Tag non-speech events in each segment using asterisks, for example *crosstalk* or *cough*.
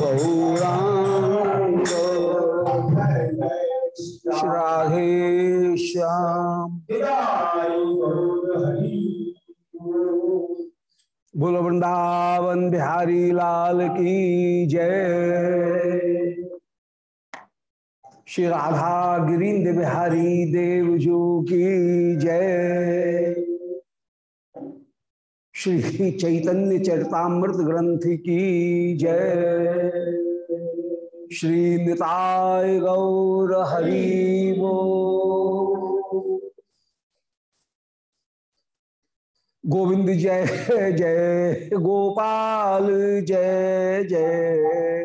गौरांग श्याम। बोलो, वृंदावन बिहारी लाल की जय। श्री राधा गिरीन्द्र बिहारी देव जो की जय। श्री चैतन्य चरितामृत ग्रंथ की जय। श्री निताय गौर हरिवो गोविंद जय जय गोपाल, जय जय।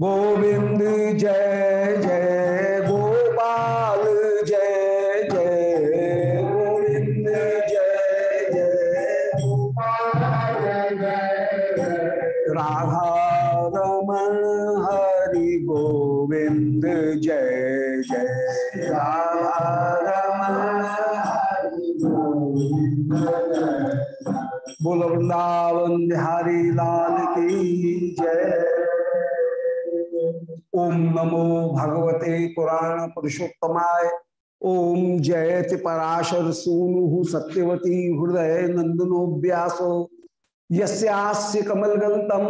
गोविंद जय जय गोपाल, जय जय गोविंद, जय जय गोपाल जय राधा रमण हरि गोविंद, जय जय राधा बोलो वृंदावन बिहारी लाल की जय। ओम नमो भगवते पुराण पुरुषोत्तमाय। ओम जयति पराशर सूनु सत्यवती हृदय नंदनो व्यासो। यस्यास्य कमलगल्तम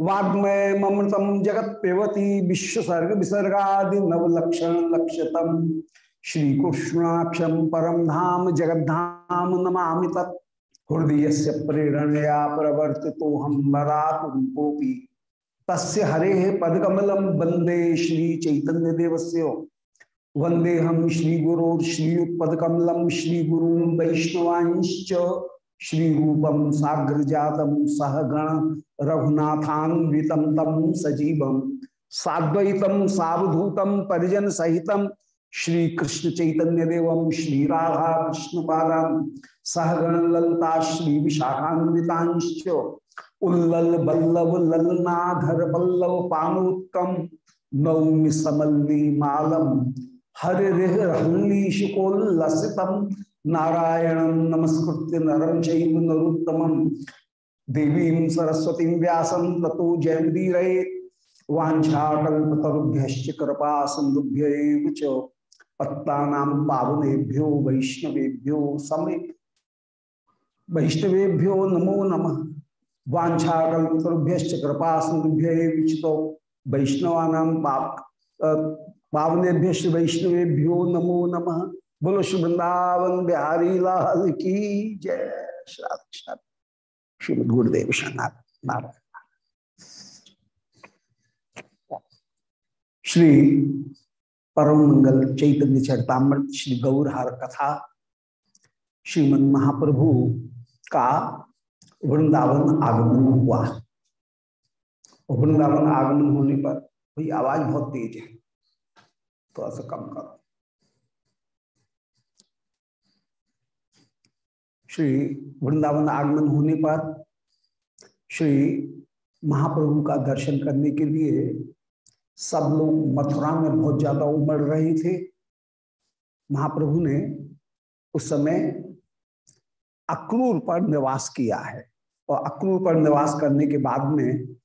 वाग्मय ममृतम जगत पेवती विश्वसर्ग विसर्गादि नवलक्षण लक्षतम। श्री परम धाम जगद्धाम नमा तत्। हृदय से प्रेरणया प्रवर्ति तो हम बराकोपी तस्य हरे पदकमलम वंदे श्री चैतन्य देवस्य वंदे हम श्री गुरो श्री वैष्णवांश्च। श्री रूपम साग्र जातम सहगण रघुनाथान्वितम तम सजीवम साद्वैतम सावधूतम परिजन सहित श्री कृष्ण चैतन्य देवम श्री राधा कृष्ण सहगण ललता श्री विशाखान्वितांश्च उल्लल बल्लभ ललनाधर बल्लभ पानोत्कम नौमि समल्ली मालम हरे हल्लीशुकोल्लसितम नारायणं नमस्कृत्य नरं चैव नरोत्तमं देवीं सरस्वतीं व्यासं ततो जयमुदीरये वाञ्छाकल्पतरुभ्यश्च कृपा सिन्धुभ्य च। पत्तानां पावनेभ्यो वैष्णवेभ्यो समे वैष्णवेभ्यो नमो नम। वाछाकुभ्य कृपा सिंधुभ्य वैष्णवानां पाप पावनेभ्य वैष्णवेभ्यो नमो नम। बोलो श्री वृंदावन बिहारी, लाल की जय। श्री श्रीमद गुरुदेव नारायण। श्री परम मंगल चैतन्य चरतामृत श्री गौरहार कथा। श्रीमद महाप्रभु का वृंदावन आगमन हुआ। वृंदावन आगमन होने पर भाई आवाज़ बहुत तेज है। थोड़ा सा कम करो। श्री वृंदावन आगमन होने पर श्री महाप्रभु का दर्शन करने के लिए सब लोग मथुरा में बहुत ज़्यादा उमड़ रहे थे। महाप्रभु ने उस समय अक्रूर पर निवास किया है। और अक्रूर पर निवास करने के बाद में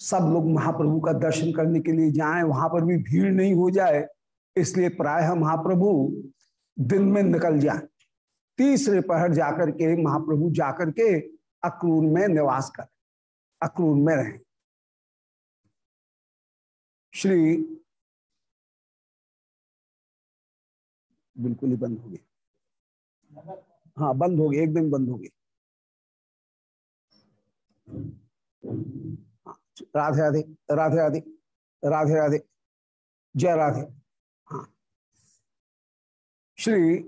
सब लोग महाप्रभु का दर्शन करने के लिए जाएँ, वहाँ पर भी भीड़ नहीं हो जाए, इसलिए प्रायः महाप्रभु दिन में निकल जाए। तीसरे पहर जाकर के महाप्रभु जाकर के अक्रूर में निवास करें, अक्रूर में रहें। श्री बिल्कुल ही बंद हो गया। हाँ बंद हो एक दिन बंद हो गया हाँ राधे राधे राधे राधे राधे राधे, जय राधे। हाँ। श्री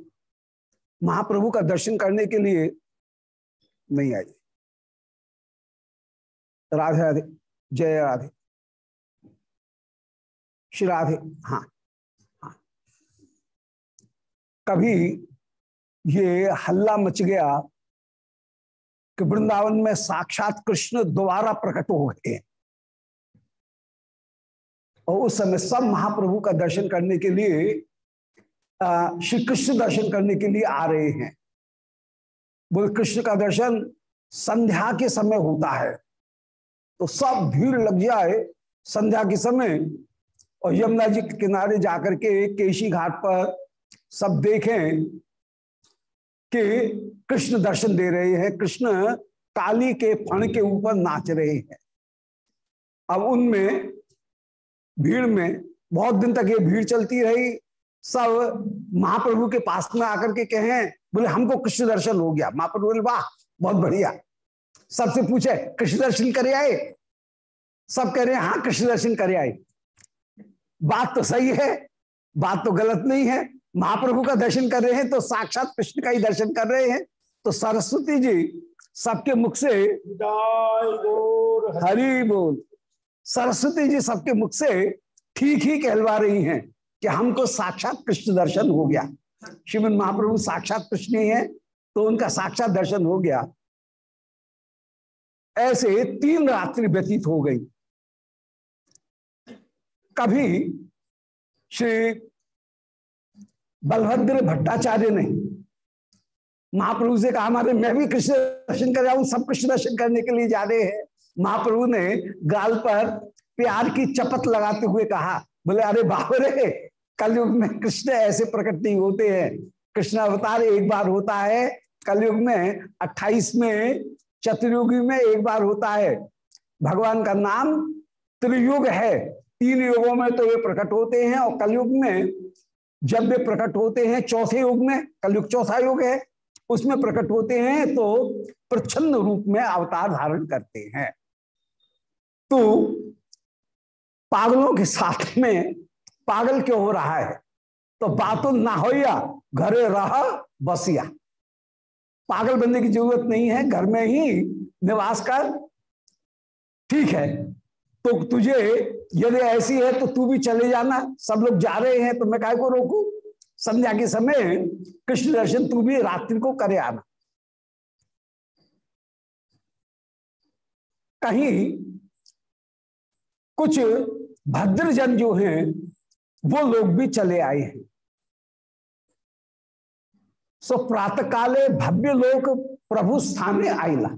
महाप्रभु का दर्शन करने के लिए नहीं आई। राधे राधे, जय राधे। श्री राधे हाँ हाँ। कभी ये हल्ला मच गया कि वृंदावन में साक्षात कृष्ण दोबारा प्रकट हो गए। और उस समय सब महाप्रभु का दर्शन करने के लिए श्री कृष्ण दर्शन करने के लिए आ रहे हैं। बोल कृष्ण का दर्शन संध्या के समय होता है। तो सब भीड़ लग जाए संध्या के समय और यमुना जी के किनारे जाकर के केशी घाट पर सब देखें कि कृष्ण दर्शन दे रहे हैं। कृष्ण काली के फण के ऊपर नाच रहे हैं। अब उनमें भीड़ में बहुत दिन तक ये भीड़ चलती रही। सब महाप्रभु के पास में आकर के कहें, बोले, हमको कृष्ण दर्शन हो गया। महाप्रभु बोले, वाह, बहुत बढ़िया। सबसे पूछे, कृष्ण दर्शन करे आए? सब कह रहे हैं हाँ कृष्ण दर्शन करे आए। बात तो सही है, बात तो गलत नहीं है। महाप्रभु का दर्शन कर रहे हैं तो साक्षात कृष्ण का ही दर्शन कर रहे हैं। तो सरस्वती जी सबके मुख से हरी बोल। सरस्वती जी सबके मुख से ठीक ही कहलवा रही हैं कि हमको साक्षात कृष्ण दर्शन हो गया। श्रीमन महाप्रभु साक्षात कृष्ण ही है तो उनका साक्षात दर्शन हो गया। ऐसे तीन रात्रि व्यतीत हो गई। कभी श्री बलभद्र भट्टाचार्य ने महाप्रभु से कहा, हमारे, मैं भी कृष्ण दर्शन कर जाऊँ सब कृष्ण दर्शन करने के लिए जा रहे हैं। महाप्रभु ने गाल पर प्यार की चपत लगाते हुए कहा, बोले, अरे बाबरे कलयुग में कृष्ण ऐसे प्रकट नहीं होते हैं। कृष्ण अवतार एक बार होता है, कलयुग में 28 में, चतुर्युगी में एक बार होता है। भगवान का नाम त्रियुग है। तीन युगों में तो ये प्रकट होते हैं और कलयुग में जब वे प्रकट होते हैं चौथे युग में, कलयुग चौथा युग है, उसमें प्रकट होते हैं तो प्रच्छन्न रूप में अवतार धारण करते हैं। तो पागलों के साथ में पागल क्यों हो रहा है? तो बातों ना हो या घरे रहा बसिया। पागल बनने की ज़रूरत नहीं है, घर में ही निवास कर। ठीक है तो तुझे यदि ऐसी है तो तू भी चले जाना। सब लोग जा रहे हैं तो मैं काय को रोकू? संध्या के समय कृष्ण दर्शन तू भी रात्रि को करे आना। कहीं कुछ भद्रजन जो हैं, वो लोग भी चले आए हैं। सो प्रातः काले भव्य लोग प्रभु स्थाने आईला।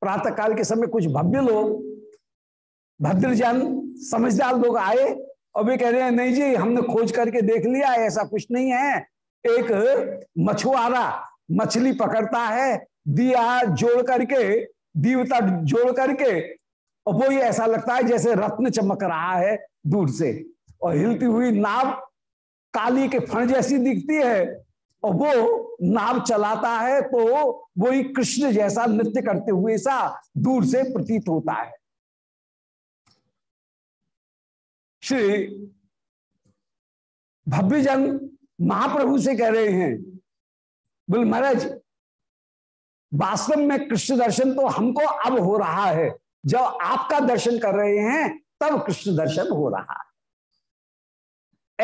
प्रातः काल के समय कुछ भव्य लोग, भद्रजन समझदार लोग आए और वे कह रहे हैं, नहीं जी, हमने खोज करके देख लिया ऐसा कुछ नहीं है। एक मछुआरा मछली पकड़ता है, दिया जोड़ करके, दीवता जोड़ करके, और वो ही ऐसा लगता है जैसे रत्न चमक रहा है दूर से। और हिलती हुई नाव काली के फण जैसी दिखती है, और वो नाव चलाता है तो वो ही कृष्ण जैसा नृत्य करते हुए सा दूर से प्रतीत होता है। श्री भव्यजन महाप्रभु से कह रहे हैं, बोल, महाराज, वास्तव में कृष्ण दर्शन तो हमको अब हो रहा है। जब आपका दर्शन कर रहे हैं, तब कृष्ण दर्शन हो रहा है।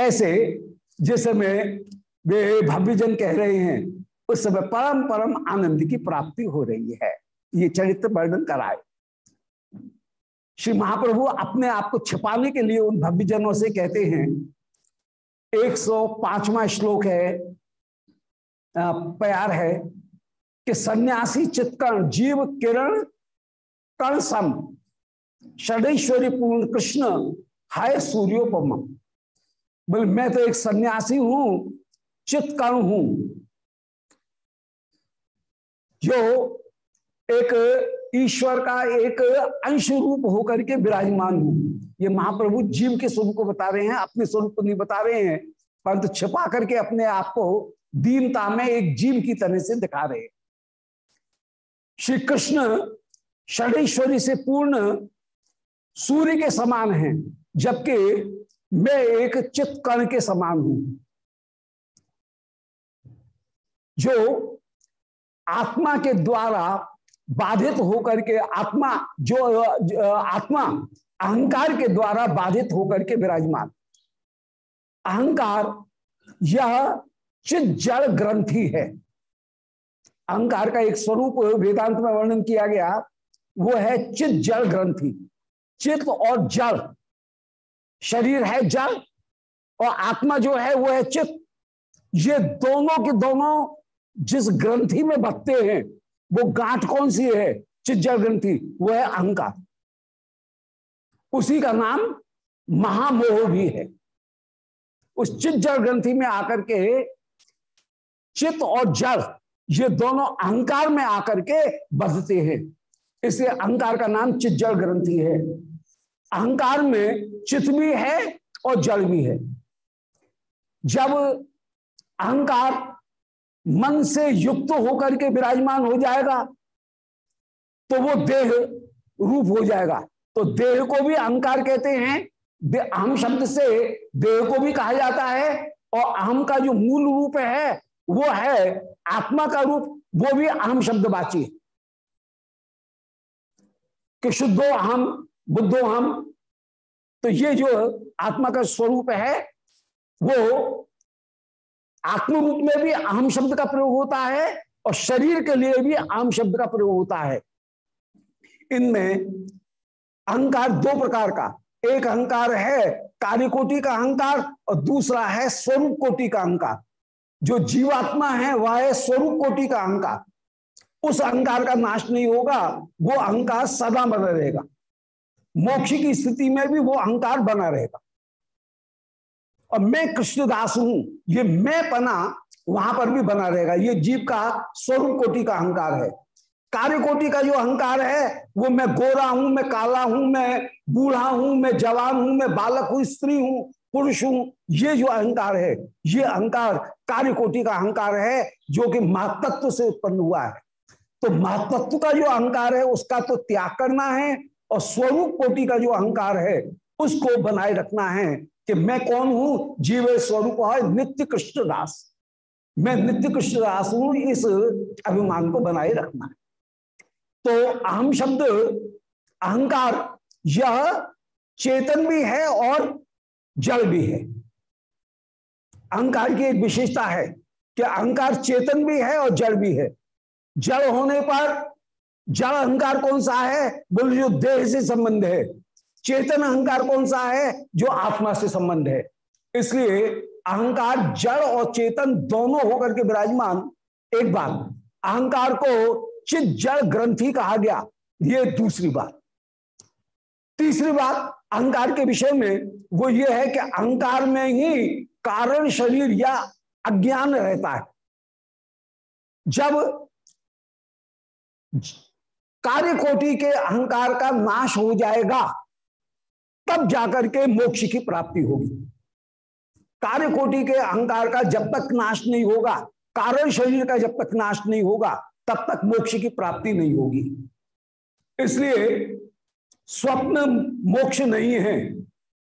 ऐसे जिस समय वे भव्यजन कह रहे हैं, उस समय परम परम आनंद की प्राप्ति हो रही है। ये चरित्र वर्णन कराए। श्री महाप्रभु अपने आप को छिपाने के लिए उन भव्यजनों से कहते हैं। एक सौ पांचवा श्लोक है प्यार है कि सन्यासी चित्कर्ण जीव किरण, कर्ण सम षडेश्वरी पूर्ण कृष्ण, हाय सूर्योपम। बोले, मैं तो एक सन्यासी हूँ चित्कर्ण हूँ। जो एक ईश्वर का एक अंश रूप होकर के विराजमान हूँ। ये महाप्रभु जीव के स्वरूप को बता रहे हैं, अपने स्वरूप को नहीं बता रहे हैं, परंतु छिपा करके अपने आप को दीनता में एक जीव की तरह से दिखा रहे श्री कृष्ण षडेश्वरी से पूर्ण सूर्य के समान हैं, जबकि मैं एक चित्त कण के समान हूँ। जो आत्मा के द्वारा बाधित होकर के आत्मा, जो आत्मा अहंकार के द्वारा बाधित होकर के विराजमान। अहंकार, यह चित जड़ ग्रंथि है। अहंकार का एक स्वरूप वेदांत में वर्णन किया गया, वो है चित जड़ ग्रंथि। चित्त और जड़, शरीर है जड़ और आत्मा जो है वो है चित्त ये दोनों के दोनों जिस ग्रंथि में बसते हैं वो गांठ कौन सी है? चिज्जड़ ग्रंथि, वो है अहंकार। उसी का नाम महामोह भी है। उस चिज्जड़ ग्रंथि में आकर के चित्त और जड़, ये दोनों अहंकार में आकर के बधते हैं। इसलिए अहंकार का नाम चिज्जड़ ग्रंथि है। अहंकार में चित्त भी है और जड़ भी है। जब अहंकार मन से युक्त होकर के विराजमान हो जाएगा तो वो देह रूप हो जाएगा। तो देह को भी अहंकार कहते हैं। अहम शब्द से देह को भी कहा जाता है। और अहम का जो मूल रूप है, वो है आत्मा का रूप। वो भी अहम शब्द बाची कि शुद्धो अहम, बुद्धो हम तो ये जो आत्मा का स्वरूप है, वो आत्म रूप में भी अहम शब्द का प्रयोग होता है और शरीर के लिए भी आम शब्द का प्रयोग होता है। इनमें अहंकार दो प्रकार का, एक अहंकार है कार्य कोटि का अहंकार और दूसरा है स्वरूप कोटि का अहंकार। जो जीवात्मा है, वह है स्वरूप कोटि का अहंकार। उस अहंकार का नाश नहीं होगा, वो अहंकार सदा बना रहेगा। मोक्ष की स्थिति में भी वो अहंकार बना रहेगा। और मैं कृष्णदास हूँ। ये मैं पना वहाँ पर भी बना रहेगा। ये जीव का स्वरूप कोटि का अहंकार है। कार्य कोटि का जो अहंकार है, वो मैं गोरा हूँ, मैं काला हूँ, मैं बूढ़ा हूँ, मैं जवान हूँ, मैं बालक हूँ, स्त्री हूँ, पुरुष हूँ। ये जो अहंकार है, ये अहंकार कार्य कोटि का अहंकार है, जो कि महातत्व से उत्पन्न हुआ है। तो महातत्व का जो अहंकार है, उसका तो त्याग करना है और स्वरूप कोटि का जो अहंकार है, उसको बनाए रखना है। कि मैं कौन हूँ? जीव स्वरूप है नित्य कृष्ण दास। मैं नित्य कृष्ण दास हूँ, इस अभिमान को बनाए रखना है। तो अहम शब्द, अहंकार, यह चेतन भी है और जड़ भी है। अहंकार की एक विशेषता है कि अहंकार चेतन भी है और जड़ भी है। जड़ होने पर, जड़ अहंकार कौन सा है? बोले जो देह से संबंध है। चेतन अहंकार कौन सा है? जो आत्मा से संबंध है। इसलिए अहंकार, जड़ और चेतन दोनों होकर के विराजमान। एक बात, अहंकार को चित जड़ ग्रंथि कहा गया। ये दूसरी बात। तीसरी बात, अहंकार के विषय में वो ये है कि अहंकार में ही कारण शरीर या अज्ञान रहता है। जब कार्य कोटि के अहंकार का नाश हो जाएगा तब जाकर के मोक्ष की प्राप्ति होगी। कार्य कोटि के अहंकार का जब तक नाश नहीं होगा, कारण शरीर का जब तक नाश नहीं होगा, तब तक मोक्ष की प्राप्ति नहीं होगी। इसलिए स्वप्न मोक्ष नहीं है,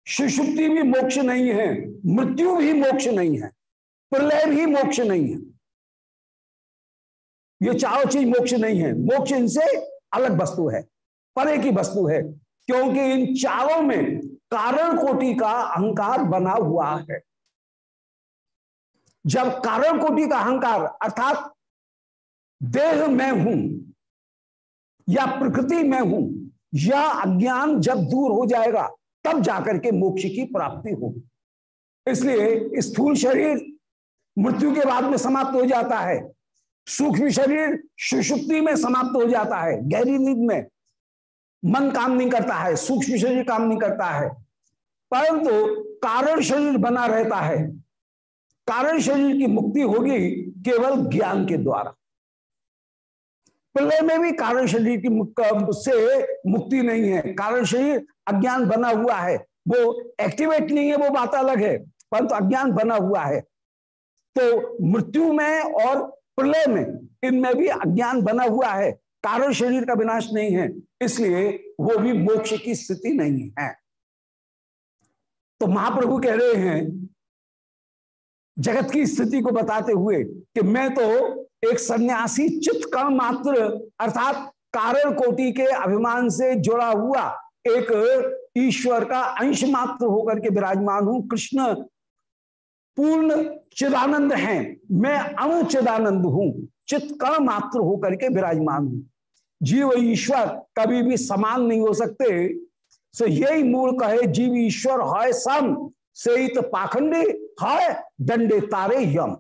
सुषुप्ति भी मोक्ष नहीं है, मृत्यु भी मोक्ष नहीं है, प्रलय भी मोक्ष नहीं है। ये चारों चीज़ मोक्ष नहीं है। मोक्ष इनसे अलग वस्तु है, परे की वस्तु है क्योंकि इन चारों में कारण कोटि का अहंकार बना हुआ है। जब कारण कोटि का अहंकार, अर्थात देह में हूँ या प्रकृति में हूँ या अज्ञान जब दूर हो जाएगा, तब जाकर के मोक्ष की प्राप्ति होगी। इसलिए स्थूल शरीर मृत्यु के बाद में समाप्त हो जाता है। सूक्ष्म शरीर सुषुप्ति में समाप्त हो जाता है। गहरी नींद में मन काम नहीं करता है, सूक्ष्म शरीर काम नहीं करता है, परंतु तो कारण शरीर बना रहता है। कारण शरीर की मुक्ति होगी केवल ज्ञान के द्वारा। प्रलय में भी कारण शरीर की से मुक्ति नहीं है। कारण शरीर अज्ञान बना हुआ है। वो एक्टिवेट नहीं है, वो बात अलग है, परंतु तो अज्ञान बना हुआ है। तो मृत्यु में और प्रलय में इनमें भी अज्ञान बना हुआ है। कारण शरीर का विनाश नहीं है। इसलिए वो भी मोक्ष की स्थिति नहीं है। तो महाप्रभु कह रहे हैं, जगत की स्थिति को बताते हुए कि मैं तो एक सन्यासी चित्त कर्ण मात्र, अर्थात कारण कोटि के अभिमान से जुड़ा हुआ एक ईश्वर का अंश मात्र होकर के विराजमान हूँ। कृष्ण पूर्ण चिदानंद है, मैं अणुचिदानंद हूँ, चित्त कर्ण मात्र होकर के विराजमान हूँ। जीव ईश्वर कभी भी समान नहीं हो सकते। सो यही मूल कहे, जीव ईश्वर है सम से पाखंडे है दंडे तारे यम।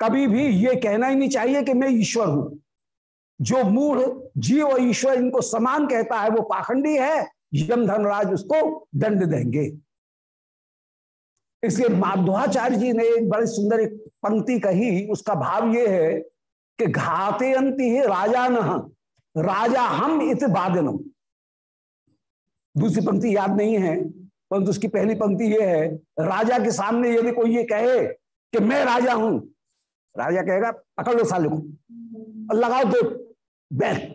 कभी भी ये कहना ही नहीं चाहिए कि मैं ईश्वर हूँ। जो मूढ़ जीव और ईश्वर इनको समान कहता है, वो पाखंडी है, यम धर्मराज उसको दंड देंगे। इसलिए माधवाचार्य जी ने एक बड़ी सुंदर एक पंक्ति कही, उसका भाव ये है कि घाते अंति है राजा न राजा हम इत बादनम दूसरी पंक्ति याद नहीं है, परंतु उसकी पहली पंक्ति यह है, राजा के सामने यदि कोई ये कहे कि मैं राजा हूँ, राजा कहेगा, पकड़ लो साले को लगाओ दो बैन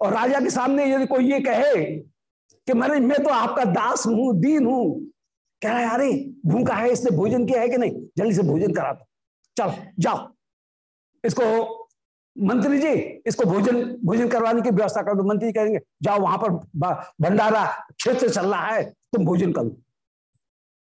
और राजा के सामने यदि कोई ये कहे कि मैंने, मैं तो आपका दास हूँ, दीन हूँ, कह रहा है, अरे, भूखा है, इसने भोजन किया है कि नहीं? जल्दी से भोजन करा दो। चल, जाओ। इसको मंत्री जी, इसको भोजन भोजन करवाने की व्यवस्था कर दो। मंत्री कहेंगे, जाओ वहाँ पर भंडारा क्षेत्र चल रहा है, तुम भोजन कर।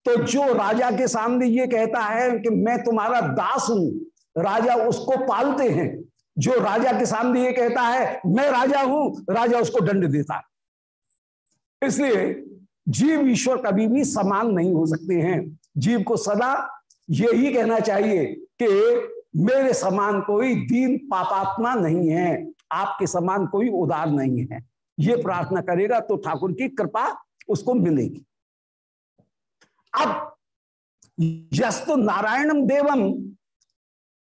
तो जो राजा के सामने ये कहता है कि मैं तुम्हारा दास हूँ, राजा उसको पालते हैं। जो राजा के सामने ये कहता है, मैं राजा हूँ, राजा उसको दंड देता है। इसलिए जीव ईश्वर कभी भी समान नहीं हो सकते हैं। जीव को सदा यही कहना चाहिए कि मेरे समान कोई दीन पापात्मा नहीं है, आपके समान कोई उदार नहीं है। ये प्रार्थना करेगा तो ठाकुर की कृपा उसको मिलेगी। अब यस्तु नारायणम देवम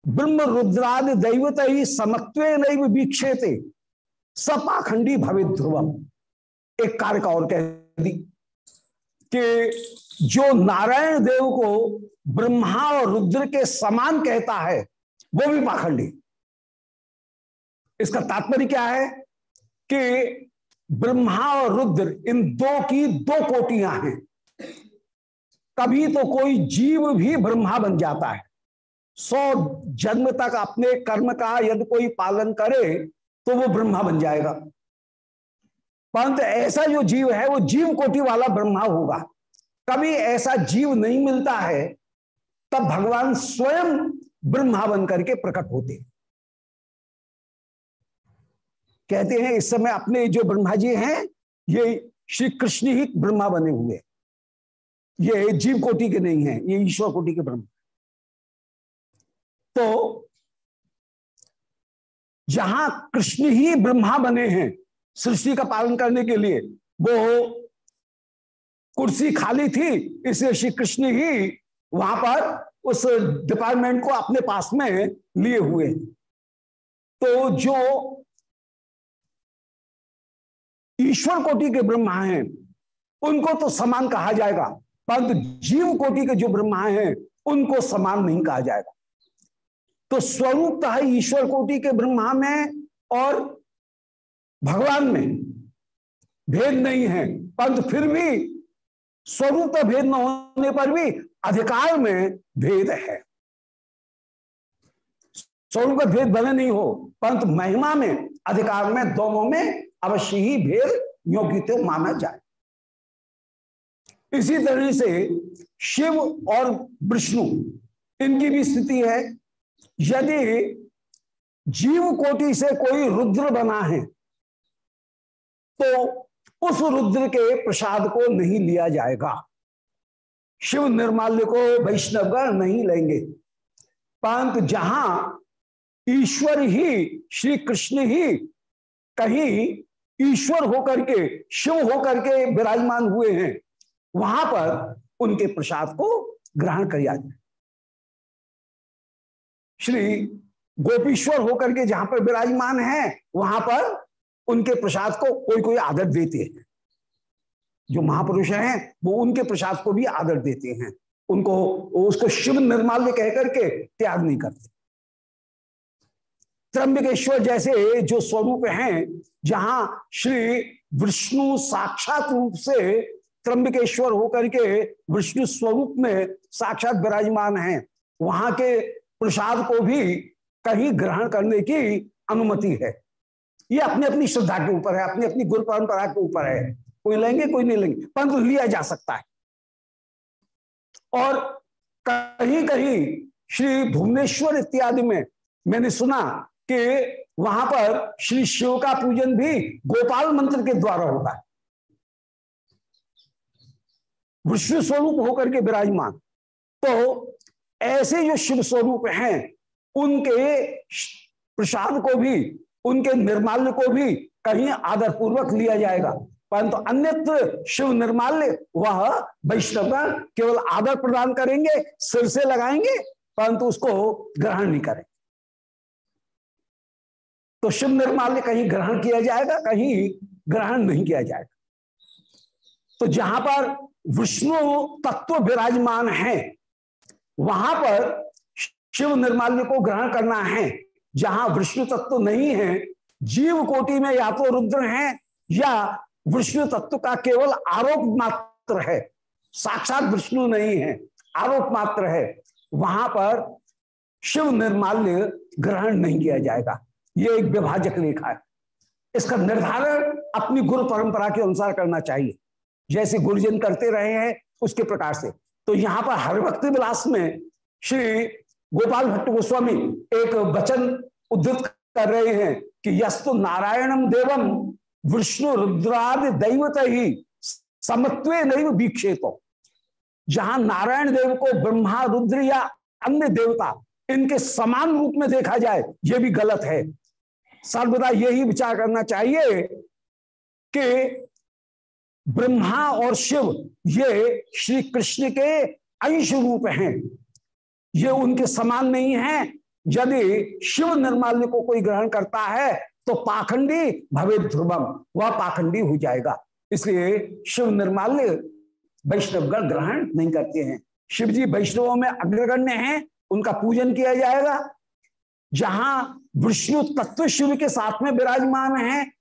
ब्रह्म रुद्राद दैवत ही समत्व नहीं वीक्षेते सपाखंडी भवित ध्रुवम एक कार्य का और कह दी कि जो नारायण देव को ब्रह्मा और रुद्र के समान कहता है, वो भी पाखंडी। इसका तात्पर्य क्या है? कि ब्रह्मा और रुद्र इन दो की दो कोटियाँ हैं। कभी तो कोई जीव भी ब्रह्मा बन जाता है। सौ जन्म तक अपने कर्म का यदि कोई पालन करे तो वो ब्रह्मा बन जाएगा। परंतु ऐसा जो जीव है, वो जीव कोटि वाला ब्रह्मा होगा। कभी ऐसा जीव नहीं मिलता है तब भगवान स्वयं ब्रह्मा बन करके प्रकट होते कहते हैं, इस समय अपने जो ब्रह्मा जी हैं, ये श्री कृष्ण ही ब्रह्मा बने हुए ये जीव कोटि के नहीं है, ये ईश्वर कोटि के ब्रह्मा। तो जहाँ कृष्ण ही ब्रह्मा बने हैं, सृष्टि का पालन करने के लिए, वो कुर्सी खाली थी, इसलिए श्री कृष्ण ही वहाँ पर उस डिपार्टमेंट को अपने पास में लिए हुए। तो जो ईश्वर कोटि के ब्रह्मा हैं, उनको तो समान कहा जाएगा, परंतु जीव कोटि के जो ब्रह्मा हैं, उनको समान नहीं कहा जाएगा। तो स्वरूप है ईश्वर कोटि के ब्रह्मा में और भगवान में भेद नहीं है, परंतु फिर भी स्वरूप भेद न होने पर भी अधिकार में भेद है। स्वरूप का भेद भले नहीं हो, परंतु महिमा में, अधिकार में, दोनों में अवश्य ही भेद योग्य तो माना जाए। इसी तरह से शिव और विष्णु, इनकी भी स्थिति है, यदि जीव कोटि से कोई रुद्र बना है तो उस रुद्र के प्रसाद को नहीं लिया जाएगा। शिव निर्माल्य को वैष्णवगण नहीं लेंगे। परंतु जहाँ ईश्वर ही श्री कृष्ण ही कहीं ईश्वर होकर के, शिव होकर के विराजमान हुए हैं, वहाँ पर उनके प्रसाद को ग्रहण किया जाए। श्री गोपीश्वर होकर के जहाँ पर विराजमान है, वहाँ पर उनके प्रसाद को कोई कोई आदर देते हैं। जो महापुरुष हैं, वो उनके प्रसाद को भी आदर देते हैं। उनको, उसको शिव निर्माल्य कह करके त्याग नहीं करते। त्रंबकेश्वर जैसे जो स्वरूप हैं, जहाँ श्री विष्णु साक्षात रूप से त्रंबकेश्वर होकर के विष्णु स्वरूप में साक्षात विराजमान हैं, वहाँ के प्रसाद को भी कहीं ग्रहण करने की अनुमति है। ये अपनी अपनी श्रद्धा के ऊपर है अपनी अपनी गुरु परंपरा के ऊपर है। कोई लेंगे, कोई नहीं लेंगे। परंतु लिया जा सकता है। और कहीं कहीं श्री भुवनेश्वर इत्यादि में मैंने सुना कि वहाँ पर श्री शिव का पूजन भी गोपाल मंत्र के द्वारा होता है। विष्णु स्वरूप होकर के विराजमान। तो ऐसे जो शिव स्वरूप हैं, उनके प्रसाद को भी, उनके निर्माल्य को भी कहीं आदर पूर्वक लिया जाएगा। परंतु अन्यत्र शिव निर्माल्य, वह वैष्णव केवल आदर प्रदान करेंगे, सिर से लगाएँगे, परंतु उसको ग्रहण नहीं करेंगे। तो शिव निर्माल्य कहीं ग्रहण किया जाएगा, कहीं ग्रहण नहीं किया जाएगा। तो जहाँ पर विष्णु तत्व विराजमान है, वहाँ पर शिव निर्माल्य को ग्रहण करना है। जहाँ विष्णु तत्व नहीं है, जीव कोटि में या तो रुद्र हैं, या विष्णु तत्व का केवल आरोप मात्र है। साक्षात विष्णु नहीं है, आरोप मात्र है। वहाँ पर शिव निर्माल्य ग्रहण नहीं किया जाएगा। ये एक विभाजक रेखा है। इसका निर्धारण अपनी गुरु परंपरा के अनुसार करना चाहिए। जैसे गुरुजन करते रहे हैं उसके प्रकार से। तो यहाँ पर हर वक्त विलास में श्री गोपाल भट्ट गोस्वामी एक वचन उद्धृत कर रहे हैं कि यस्तु नारायणम देवम विष्णु रुद्रादि दैवत ही समत्व नहीं वीक्षेतो। जहाँ नारायण देव को ब्रह्मा, रुद्र या अन्य देवता इनके समान रूप में देखा जाए यह भी गलत है। सर्वदा यही विचार करना चाहिए कि ब्रह्मा और शिव, ये श्री कृष्ण के अंश रूप हैं। ये उनके समान नहीं है। यदि शिव निर्माल्य को कोई ग्रहण करता है तो पाखंडी भवे ध्रुवम, वह पाखंडी हो जाएगा। इसलिए शिव निर्माल्य वैष्णवगण ग्रहण नहीं करते हैं। शिव जी वैष्णवों में अग्रगण्य हैं, उनका पूजन किया जाएगा। जहाँ विष्णु तत्व शिव के साथ में विराजमान है,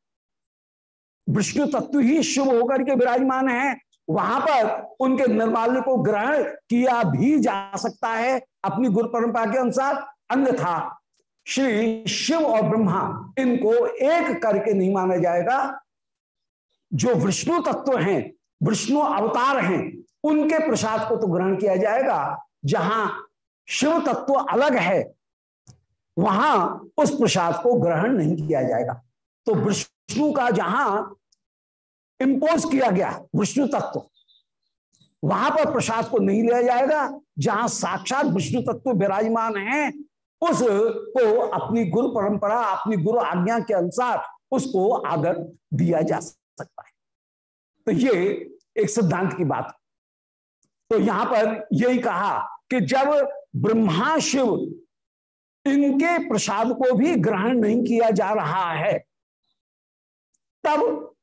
विष्णु तत्व ही शिव होकर के विराजमान है, वहाँ पर उनके निर्माल्य को ग्रहण किया भी जा सकता है अपनी गुरु परंपरा के अनुसार। अन्यथा श्री शिव और ब्रह्मा, इनको एक करके नहीं माना जाएगा। जो विष्णु तत्व हैं, विष्णु अवतार हैं, उनके प्रसाद को तो ग्रहण किया जाएगा। जहाँ शिव तत्व अलग है, वहाँ उस प्रसाद को ग्रहण नहीं किया जाएगा। तो विष्णु का जहाँ इंपोज किया गया, विष्णु तत्व, वहाँ पर प्रसाद को नहीं लिया जाएगा। जहाँ साक्षात विष्णु तत्व विराजमान है उसको अपनी गुरु परंपरा, अपनी गुरु आज्ञा के अनुसार उसको आदर दिया जा सकता है। तो ये एक सिद्धांत की बात तो यहाँ पर यही कहा कि जब ब्रह्मा शिव इनके प्रसाद को भी ग्रहण नहीं किया जा रहा है, तब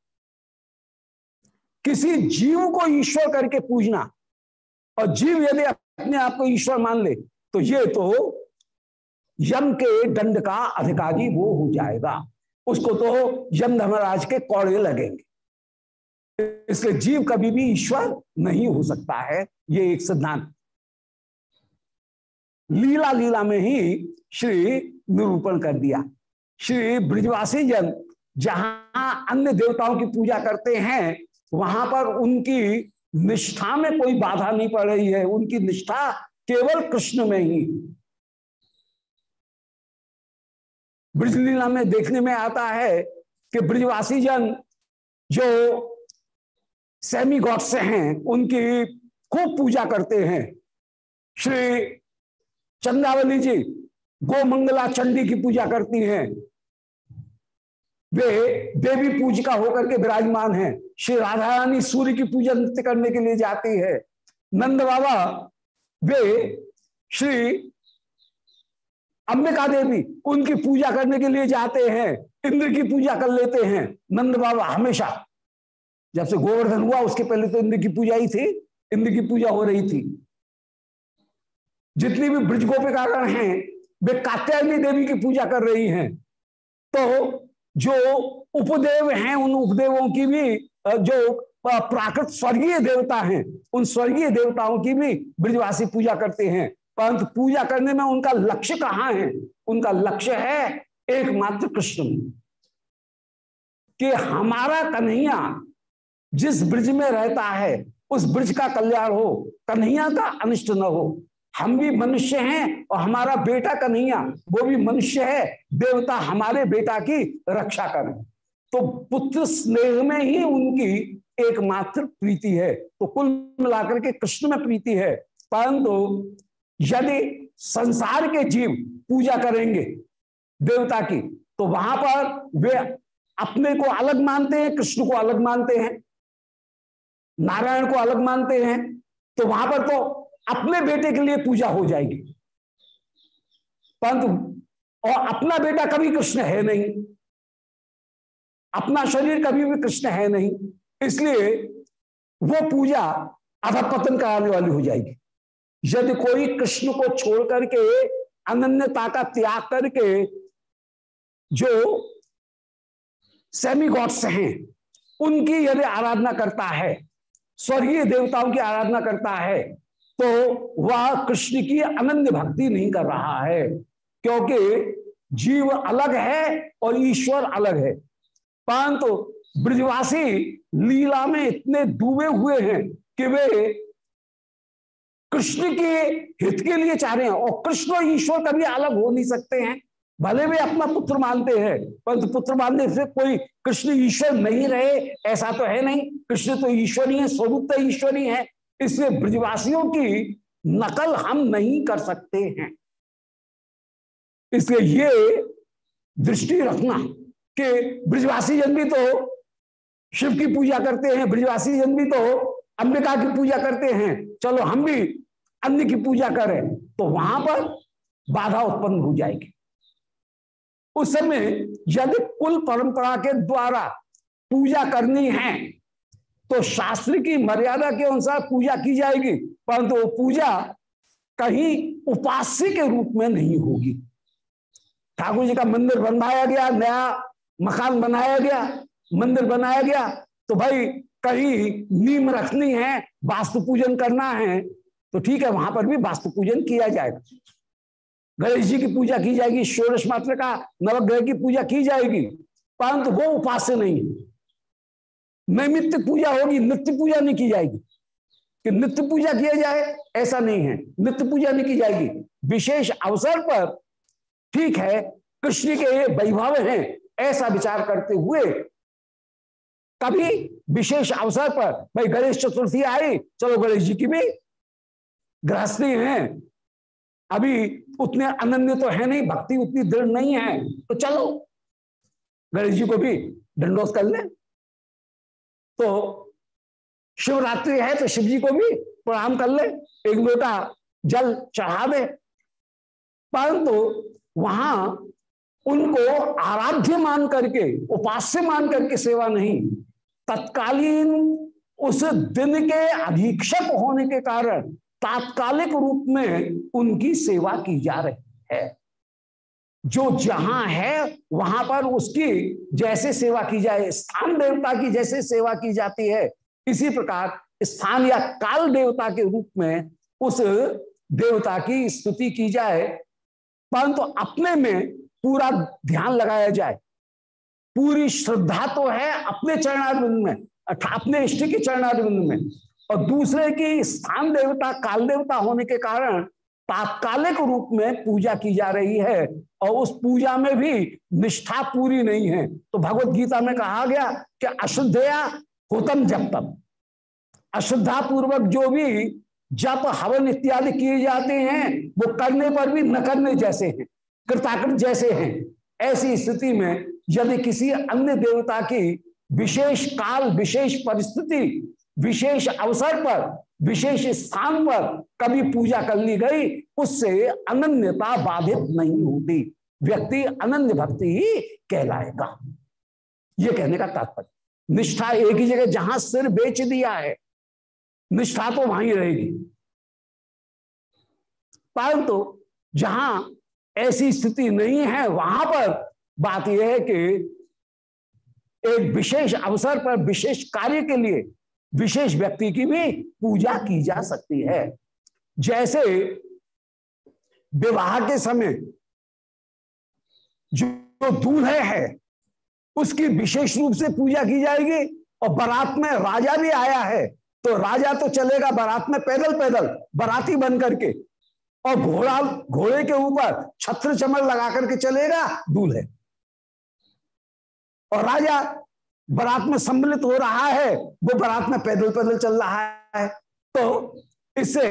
किसी जीव को ईश्वर करके पूजना, और जीव यदि अपने आप को ईश्वर मान ले तो ये तो यम के दंड का अधिकारी वो हो जाएगा। उसको तो यम धर्मराज के कौड़े लगेंगे। इसलिए जीव कभी भी ईश्वर नहीं हो सकता है, ये एक सिद्धांत। लीला लीला में ही श्री निरूपण कर दिया। श्री ब्रिजवासी जन जहाँ अन्य देवताओं की पूजा करते हैं, वहाँ पर उनकी निष्ठा में कोई बाधा नहीं पड़ रही है। उनकी निष्ठा केवल कृष्ण में ही ब्रिजलीला में देखने में आता है कि ब्रिजवासी जन जो सेमी गॉड से हैं, उनकी खूब पूजा करते हैं। श्री चंद्रावली जी गोमंगला चंडी की पूजा करती हैं। वे देवी पूजिका होकर के विराजमान हैं। श्री राधा रानी सूर्य की पूजा करने के लिए जाती है। नंद बाबा, वे श्री अंबिका देवी उनकी पूजा करने के लिए जाते हैं, इंद्र की पूजा कर लेते हैं, नंद बाबा हमेशा। जब से गोवर्धन हुआ, उसके पहले तो इंद्र की पूजा ही थी, इंद्र की पूजा हो रही थी। जितनी भी ब्रज गोपिकागण हैं, वे कात्यायनी देवी की पूजा कर रही हैं। तो जो उपदेव हैं, उन उपदेवों की भी जो प्राकृत स्वर्गीय देवता हैं, उन स्वर्गीय देवताओं की भी ब्रजवासी पूजा करते हैं। परंतु पूजा करने में उनका लक्ष्य कहाँ है? उनका लक्ष्य है एकमात्र कृष्ण। कि हमारा कन्हैया जिस ब्रिज में रहता है, उस ब्रिज का कल्याण हो, कन्हैया का अनिष्ट न हो। हम भी मनुष्य हैं और हमारा बेटा कन्हैया, वो भी मनुष्य है। देवता हमारे बेटा की रक्षा करें। तो पुत्र स्नेह में ही उनकी एकमात्र प्रीति है। तो कुल मिलाकर के कृष्ण में प्रीति है। परंतु यदि संसार के जीव पूजा करेंगे देवता की तो वहाँ पर वे अपने को अलग मानते हैं, कृष्ण को अलग मानते हैं, नारायण को अलग मानते हैं तो वहाँ पर तो अपने बेटे के लिए पूजा हो जाएगी। परंतु, और अपना बेटा कभी कृष्ण है नहीं, अपना शरीर कभी भी कृष्ण है नहीं, इसलिए वो पूजा अधपतन कराने वाली हो जाएगी। यदि कोई कृष्ण को छोड़ करके अनन्यता का त्याग करके जो सेमी गॉड्स हैं, उनकी यदि आराधना करता है, स्वर्गीय देवताओं की आराधना करता है तो वह कृष्ण की अनन्य भक्ति नहीं कर रहा है, क्योंकि जीव अलग है और ईश्वर अलग है। परंतु ब्रजवासी लीला में इतने डूबे हुए हैं कि वे कृष्ण के हित के लिए चाह रहे हैं और कृष्ण और ईश्वर कभी अलग हो नहीं सकते हैं। भले वे अपना पुत्र मानते हैं, परंतु पुत्र मानने से कोई कृष्ण ईश्वर नहीं रहे, ऐसा तो है नहीं। कृष्ण तो ईश्वरी है, स्वरूप तो ईश्वरी है। इसलिए ब्रजवासियों की नकल हम नहीं कर सकते हैं। इसलिए ये दृष्टि रखना कि ब्रजवासी जन भी तो शिव की पूजा करते हैं, ब्रजवासी जन भी तो अंबिका की पूजा करते हैं। चलो हम भी अन्य की पूजा करें तो वहाँ पर बाधा उत्पन्न हो जाएगी। उस समय यदि कुल परंपरा के द्वारा पूजा करनी है तो शास्त्र की मर्यादा के अनुसार पूजा की जाएगी, परंतु वो पूजा कहीं उपास्य के रूप में नहीं होगी। ठाकुर जी का मंदिर बनवाया गया, नया मकान बनाया गया, मंदिर बनाया गया तो भाई कहीं नीम रखनी है, वास्तु पूजन करना है तो ठीक है, वहाँ पर भी वास्तु पूजन किया जाएगा। गणेश जी की पूजा की जाएगी, षोड़श मात्र का नवग्रह की पूजा की जाएगी, परंतु वो उपास्य नहीं है। नैमित्त पूजा होगी, नित्य पूजा नहीं की जाएगी। कि नित्य पूजा किया जाए, ऐसा नहीं है। नित्य पूजा नहीं की जाएगी। विशेष अवसर पर ठीक है, कृष्ण के ये वैभव हैं, ऐसा विचार करते हुए कभी विशेष अवसर पर, भाई गणेश चतुर्थी आई, चलो गणेश जी की भी गृहस्थी है। अभी उतने अनन्य तो है नहीं, भक्ति उतनी दृढ़ नहीं है तो चलो गणेश जी को भी दंडोत कर ले। तो शिवरात्रि है तो शिव जी को भी प्रणाम कर ले, एक लोटा जल चढ़ा दे परंतु वहाँ उनको आराध्य मान करके, उपास्य मान करके सेवा नहीं। तत्कालीन उस दिन के अधीक्षक होने के कारण तात्कालिक रूप में उनकी सेवा की जा रही है। जो जहाँ है, वहाँ पर उसकी जैसे सेवा की जाए, स्थान देवता की जैसे सेवा की जाती है, इसी प्रकार स्थान या काल देवता के रूप में उस देवता की स्तुति की जाए, परंतु तो अपने में पूरा ध्यान लगाया जाए। पूरी श्रद्धा तो है अपने चरणारविंद में अपने इष्ट के चरणारविंद में। और दूसरे की स्थान देवता, काल देवता होने के कारण तात्कालिक रूप में पूजा की जा रही है और उस पूजा में भी निष्ठा पूरी नहीं है। तो भगवत गीता में कहा गया कि अशुद्धया होतम जब तब अशुद्धा पूर्वक जो भी जप, हवन इत्यादि किए जाते हैं, वो करने पर भी न करने जैसे हैं, कृताकृत जैसे हैं। ऐसी स्थिति में यदि किसी अन्य देवता की विशेष काल, विशेष परिस्थिति, विशेष अवसर पर, विशेष स्थान पर कभी पूजा कर ली गई, उससे अनन्यता बाधित नहीं होती। व्यक्ति अनन्य भक्ति ही कहलाएगा। यह कहने का तात्पर्य। निष्ठा एक ही जगह जहाँ सिर बेच दिया है, निष्ठा तो वहीं रहेगी। परंतु तो जहाँ ऐसी स्थिति नहीं है, वहाँ पर बात यह है कि एक विशेष अवसर पर विशेष कार्य के लिए विशेष व्यक्ति की भी पूजा की जा सकती है। जैसे विवाह के समय जो दूल्हे है, उसकी विशेष रूप से पूजा की जाएगी और बारात में राजा भी आया है तो राजा तो चलेगा बारात में पैदल पैदल, बाराती बन करके और घोड़ा, घोड़े के ऊपर छत्र चमर लगा करके चलेगा दूल्हे। और राजा बरात में सम्मिलित हो रहा है, वो बारात में पैदल पैदल चल रहा है। तो इससे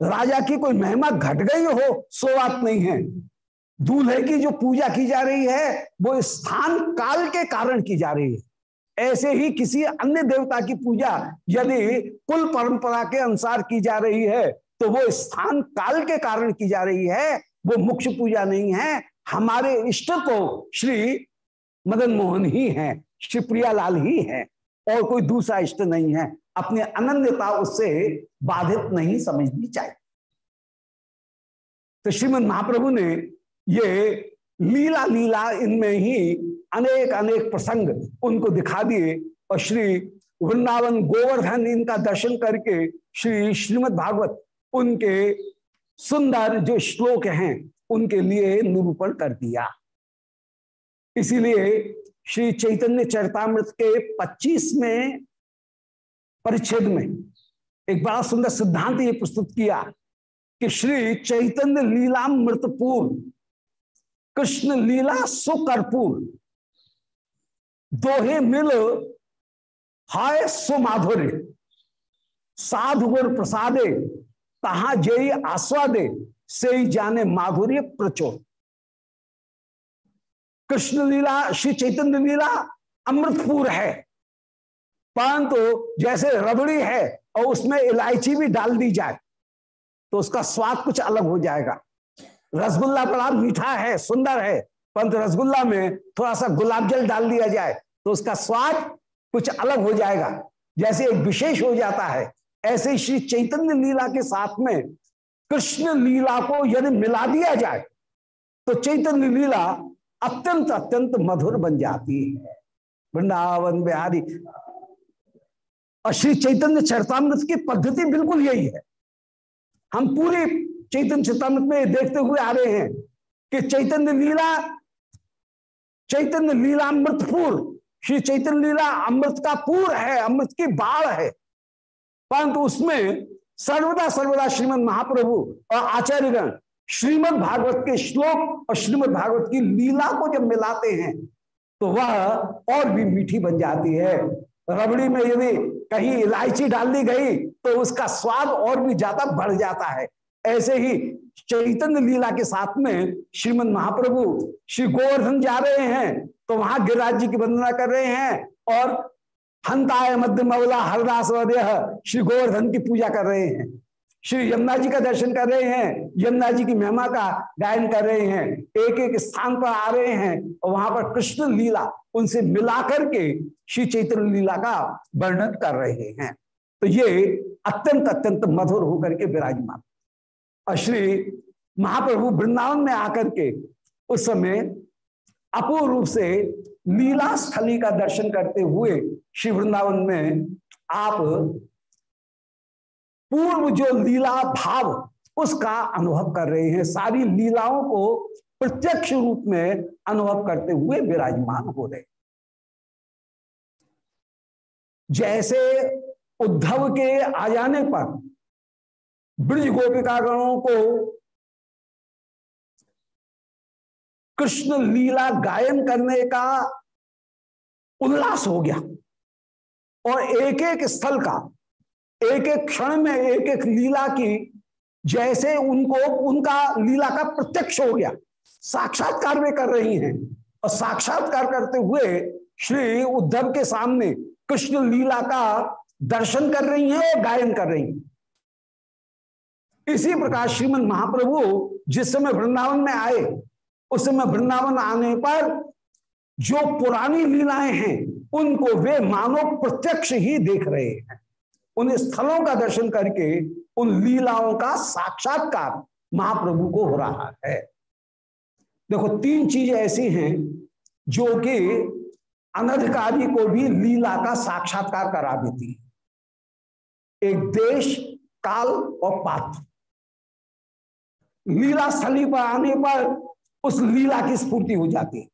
राजा की कोई महिमा घट गई हो, सो बात नहीं है। दूल्हे की जो पूजा की जा रही है, वो स्थान काल के कारण की जा रही है। ऐसे ही किसी अन्य देवता की पूजा यदि कुल परंपरा के अनुसार की जा रही है तो वो स्थान काल के कारण की जा रही है। वो मुख्य पूजा नहीं है। हमारे इष्ट को श्री मदन मोहन ही हैं श्री प्रियालाल ही हैं, और कोई दूसरा इष्ट नहीं है। अपने अनन्यता उससे बाधित नहीं समझनी चाहिए। तो श्रीमद महाप्रभु ने ये लीला लीला इनमें ही अनेक अनेक प्रसंग उनको दिखा दिए, और श्री वृंदावन गोवर्धन इनका दर्शन करके श्री श्रीमद भागवत उनके सुंदर जो श्लोक हैं, उनके लिए निरूपण कर दिया। इसीलिए श्री चैतन्य चरतामृत के 25 में परिच्छेद में एक बड़ा सुंदर सिद्धांत ये प्रस्तुत किया कि श्री चैतन्य लीला मृतपूर्ण कृष्ण लीला सुकर्पूर, दोहे मिल, हाय सुमाधुर्य, साधु प्रसादे, तहा जय आस्वादे से जाने माधुर्य प्रचोर कृष्ण लीला श्री चैतन्य लीला अमृतपुर है। परंतु तो जैसे रबड़ी है और उसमें इलायची भी डाल दी जाए तो उसका स्वाद कुछ अलग हो जाएगा। रसगुल्ला बड़ा मीठा है, सुंदर है, परंतु रसगुल्ला में थोड़ा सा गुलाब जल डाल दिया जाए तो उसका स्वाद कुछ अलग हो जाएगा। जैसे एक विशेष हो जाता है, ऐसे श्री चैतन्य लीला के साथ में कृष्ण लीला को यदि मिला दिया जाए तो चैतन्य लीला अत्यंत अत्यंत मधुर बन जाती है। वृंदावन, बिहारी और श्री चैतन्य चरतामृत की पद्धति बिल्कुल यही है। हम पूरे चैतन्य चरतामृत में देखते हुए आ रहे हैं कि चैतन्य लीला चैतन्य लीला अमृतपुर श्री चैतन्य लीला अमृत का पूर है, अमृत की बाढ़ है। परंतु उसमें सर्वदा सर्वदा श्रीमद महाप्रभु और आचार्यगण श्रीमद भागवत के श्लोक और श्रीमद भागवत की लीला को जब मिलाते हैं तो वह और भी मीठी बन जाती है। रबड़ी में यदि कहीं इलायची डाल दी गई तो उसका स्वाद और भी ज़्यादा बढ़ जाता है। ऐसे ही चैतन्य लीला के साथ में श्रीमद महाप्रभु श्री गोवर्धन जा रहे हैं तो वहाँ गिरिराज जी की वंदना कर रहे हैं और हंताय मध्य मवला हरदास श्री गोवर्धन की पूजा कर रहे हैं। श्री यमुना जी का दर्शन कर रहे हैं, यमुना जी की महिमा का गायन कर रहे हैं एक एक स्थान पर आ रहे हैं और वहाँ पर कृष्ण लीला, उनसे मिलाकर के श्री चैतन्य लीला का वर्णन कर रहे हैं। तो ये अत्यंत अत्यंत मधुर होकर के विराजमान। और श्री महाप्रभु वृंदावन में आकर के उस समय अपूर्व रूप से लीला स्थली का दर्शन करते हुए श्री वृंदावन में आप पूर्व जो लीला भाव उसका अनुभव कर रहे हैं। सारी लीलाओं को प्रत्यक्ष रूप में अनुभव करते हुए विराजमान हो रहे जैसे उद्धव के आ जाने पर ब्रज गोपिकागणों को कृष्ण लीला गायन करने का उल्लास हो गया और एक एक स्थल का एक एक क्षण में एक एक लीला की, जैसे उनको, उनका लीला का प्रत्यक्ष हो गया। साक्षात्कार वे कर रही हैं। और साक्षात्कार करते हुए श्री उद्धव के सामने कृष्ण लीला का दर्शन कर रही हैं और गायन कर रही हैं। इसी प्रकार श्रीमद महाप्रभु जिस समय वृंदावन में आए, उस समय वृंदावन आने पर जो पुरानी लीलाएँ हैं, उनको वे मानो प्रत्यक्ष ही देख रहे हैं। उन स्थलों का दर्शन करके उन लीलाओं का साक्षात्कार महाप्रभु को हो रहा है। देखो, तीन चीज़ ऐसी हैं जो कि अनधिकारी को भी लीला का साक्षात्कार करा देती है। एक देश, काल और पात्र। लीला स्थली पर आने पर उस लीला की स्फूर्ति हो जाती है।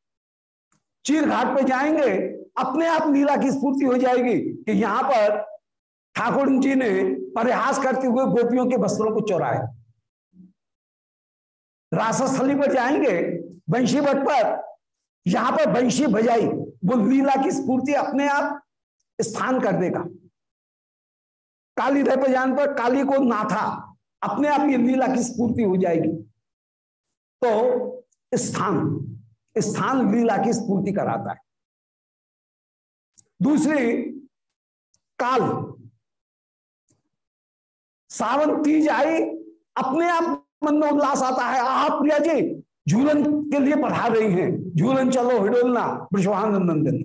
चीर घाट पे जाएँगे, अपने आप लीला की स्फूर्ति हो जाएगी कि यहाँ पर ठाकुर जी ने प्रयास करते हुए गोपियों के वस्त्रों को चौराया रासस्थली पर जाएँगे बंशी भट्ट पर। यहाँ पर बंशी बजाई वो लीला की स्फूर्ति अपने आप स्थान कर देगा। काली रह पर जाने पर काली को नाथा, अपने आप ये लीला की स्फूर्ति हो जाएगी। तो स्थान स्थान लीला की स्फूर्ति कराता है। दूसरी, काल। सावन तीज आई अपने आप मन में उल्लास आता है। आप प्रिया जी, झूलन के लिए पढ़ा रही हैं। झूलन चलो, हिडोलना, विश्वानंदन।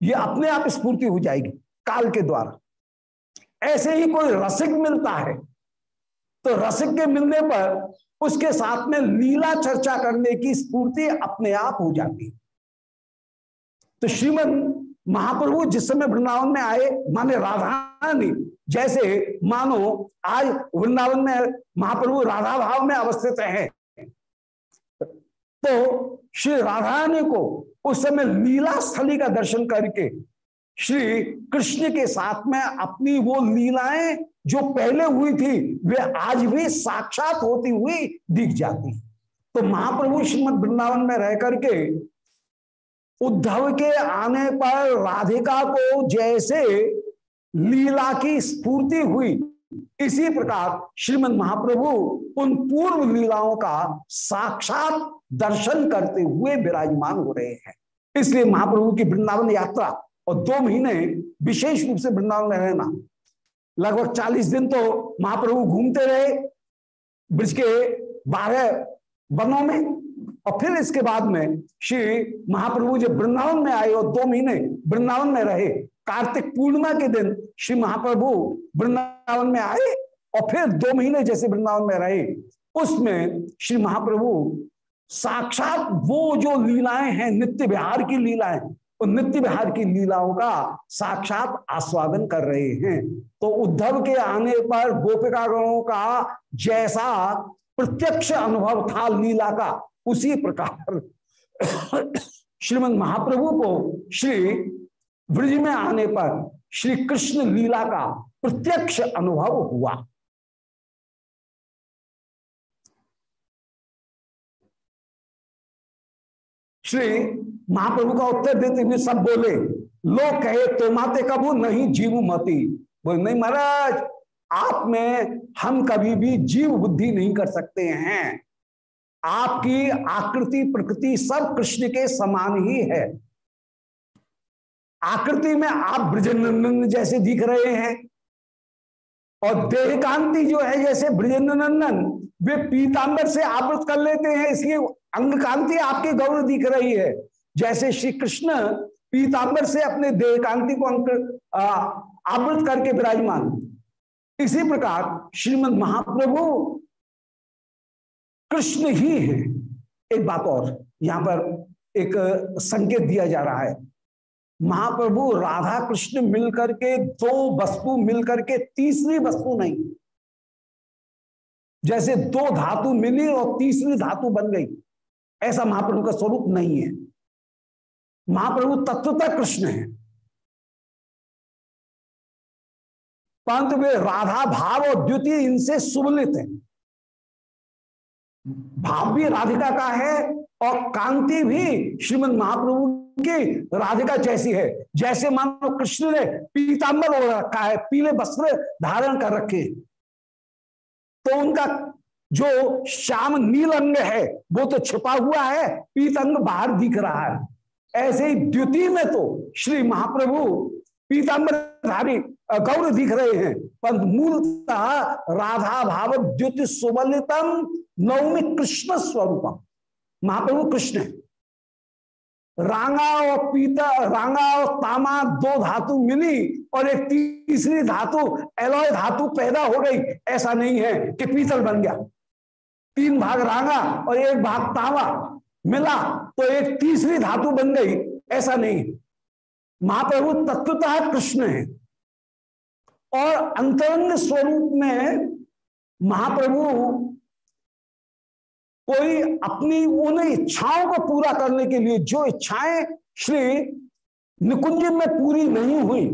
ये अपने आप स्फूर्ति हो जाएगी काल के द्वारा। ऐसे ही कोई रसिक मिलता है तो रसिक के मिलने पर उसके साथ में लीला चर्चा करने की स्फूर्ति अपने आप हो जाती तो श्रीमद महाप्रभु जिस समय वृंदावन में आए, माने राधारानी जैसे मानो आज वृंदावन में महाप्रभु राधा भाव में अवस्थित हैं तो श्री राधारानी को उस समय लीला स्थली का दर्शन करके श्री कृष्ण के साथ में अपनी वो लीलाएँ जो पहले हुई थी, वे आज भी साक्षात होती हुई दिख जाती तो महाप्रभु श्रीमद वृंदावन में रह करके उद्धव के आने पर राधिका को जैसे लीला की स्फूर्ति हुई। इसी प्रकार श्रीमद महाप्रभु उन पूर्व लीलाओं का साक्षात दर्शन करते हुए विराजमान हो रहे हैं। इसलिए महाप्रभु की वृंदावन यात्रा और दो महीने विशेष रूप से वृंदावन में रहना। लगभग चालीस दिन तो महाप्रभु घूमते रहे ब्रज के बारह वनों में। और फिर इसके बाद में श्री महाप्रभु जब वृंदावन में आए और दो महीने वृंदावन में रहे कार्तिक पूर्णिमा के दिन श्री महाप्रभु वृंदावन में आए और फिर दो महीने जैसे वृंदावन में रहे। उसमें श्री महाप्रभु साक्षात वो जो लीलाएँ हैं, नित्य विहार की लीलाएँ तो नित्य विहार की लीलाओं का साक्षात आस्वादन कर रहे हैं। तो उद्धव के आने पर गोपिकागणों का जैसा प्रत्यक्ष अनुभव था लीला का, उसी प्रकार *coughs* श्रीमद महाप्रभु को श्री ब्रज में आने पर श्री कृष्ण लीला का प्रत्यक्ष अनुभव हुआ। श्री महाप्रभु का उत्तर देते हुए सब बोले लोग कहे तो माते कबू नहीं जीव मती। बोले, नहीं महाराज, आप में हम कभी भी जीव बुद्धि नहीं कर सकते हैं। आपकी आकृति प्रकृति सब कृष्ण के समान ही है। आकृति में आप ब्रजनंदन जैसे दिख रहे हैं। और देहकांति जो है, जैसे ब्रजेंद्र वे पीतांबर से आवृत कर लेते हैं, इसलिए अंग कांति आपकी गौर दिख रही है। जैसे श्री कृष्ण पीतांबर से अपने देह कांति को अंक आवृत करके विराजमान। इसी प्रकार श्रीमद महाप्रभु कृष्ण ही है। एक बात और, यहाँ पर एक संकेत दिया जा रहा है। महाप्रभु राधा कृष्ण मिलकर के दो वस्तु मिलकर के तीसरी वस्तु नहीं। जैसे दो धातु मिली और तीसरी धातु बन गई, ऐसा महाप्रभु का स्वरूप नहीं है। महाप्रभु तत्वतः कृष्ण है। परंतु वे राधा भाव और द्वितीय इनसे सुमलित है। भाव भी राधिका का है और कांति भी श्रीमद महाप्रभु की राधिका जैसी है। जैसे मानो कृष्ण ने पीतांबर हो रखा है, पीले वस्त्र धारण कर रखे। तो उनका जो श्याम नील अंग है, वो तो छिपा हुआ है पीत अंग बाहर दिख रहा है। ऐसे ही द्वितीय में तो श्री महाप्रभु पीताम्बर धारी गौर दिख रहे हैं। पर मूलतः राधा भाव द्युति सुबलितम नवमी कृष्ण स्वरूपम। महाप्रभु कृष्ण है। रांगा और पीता, रांगा और तामा दो धातु मिली और एक तीसरी धातु, एलॉय धातु पैदा हो गई। ऐसा नहीं है कि पीतल बन गया। तीन भाग रांगा और एक भाग तामा मिला तो एक तीसरी धातु बन गई। ऐसा नहीं महाप्रभु तत्वतः कृष्ण है। और अंतरंग स्वरूप में महाप्रभु कोई अपनी उन इच्छाओं को पूरा करने के लिए, जो इच्छाएँ श्री निकुंज में पूरी नहीं हुई,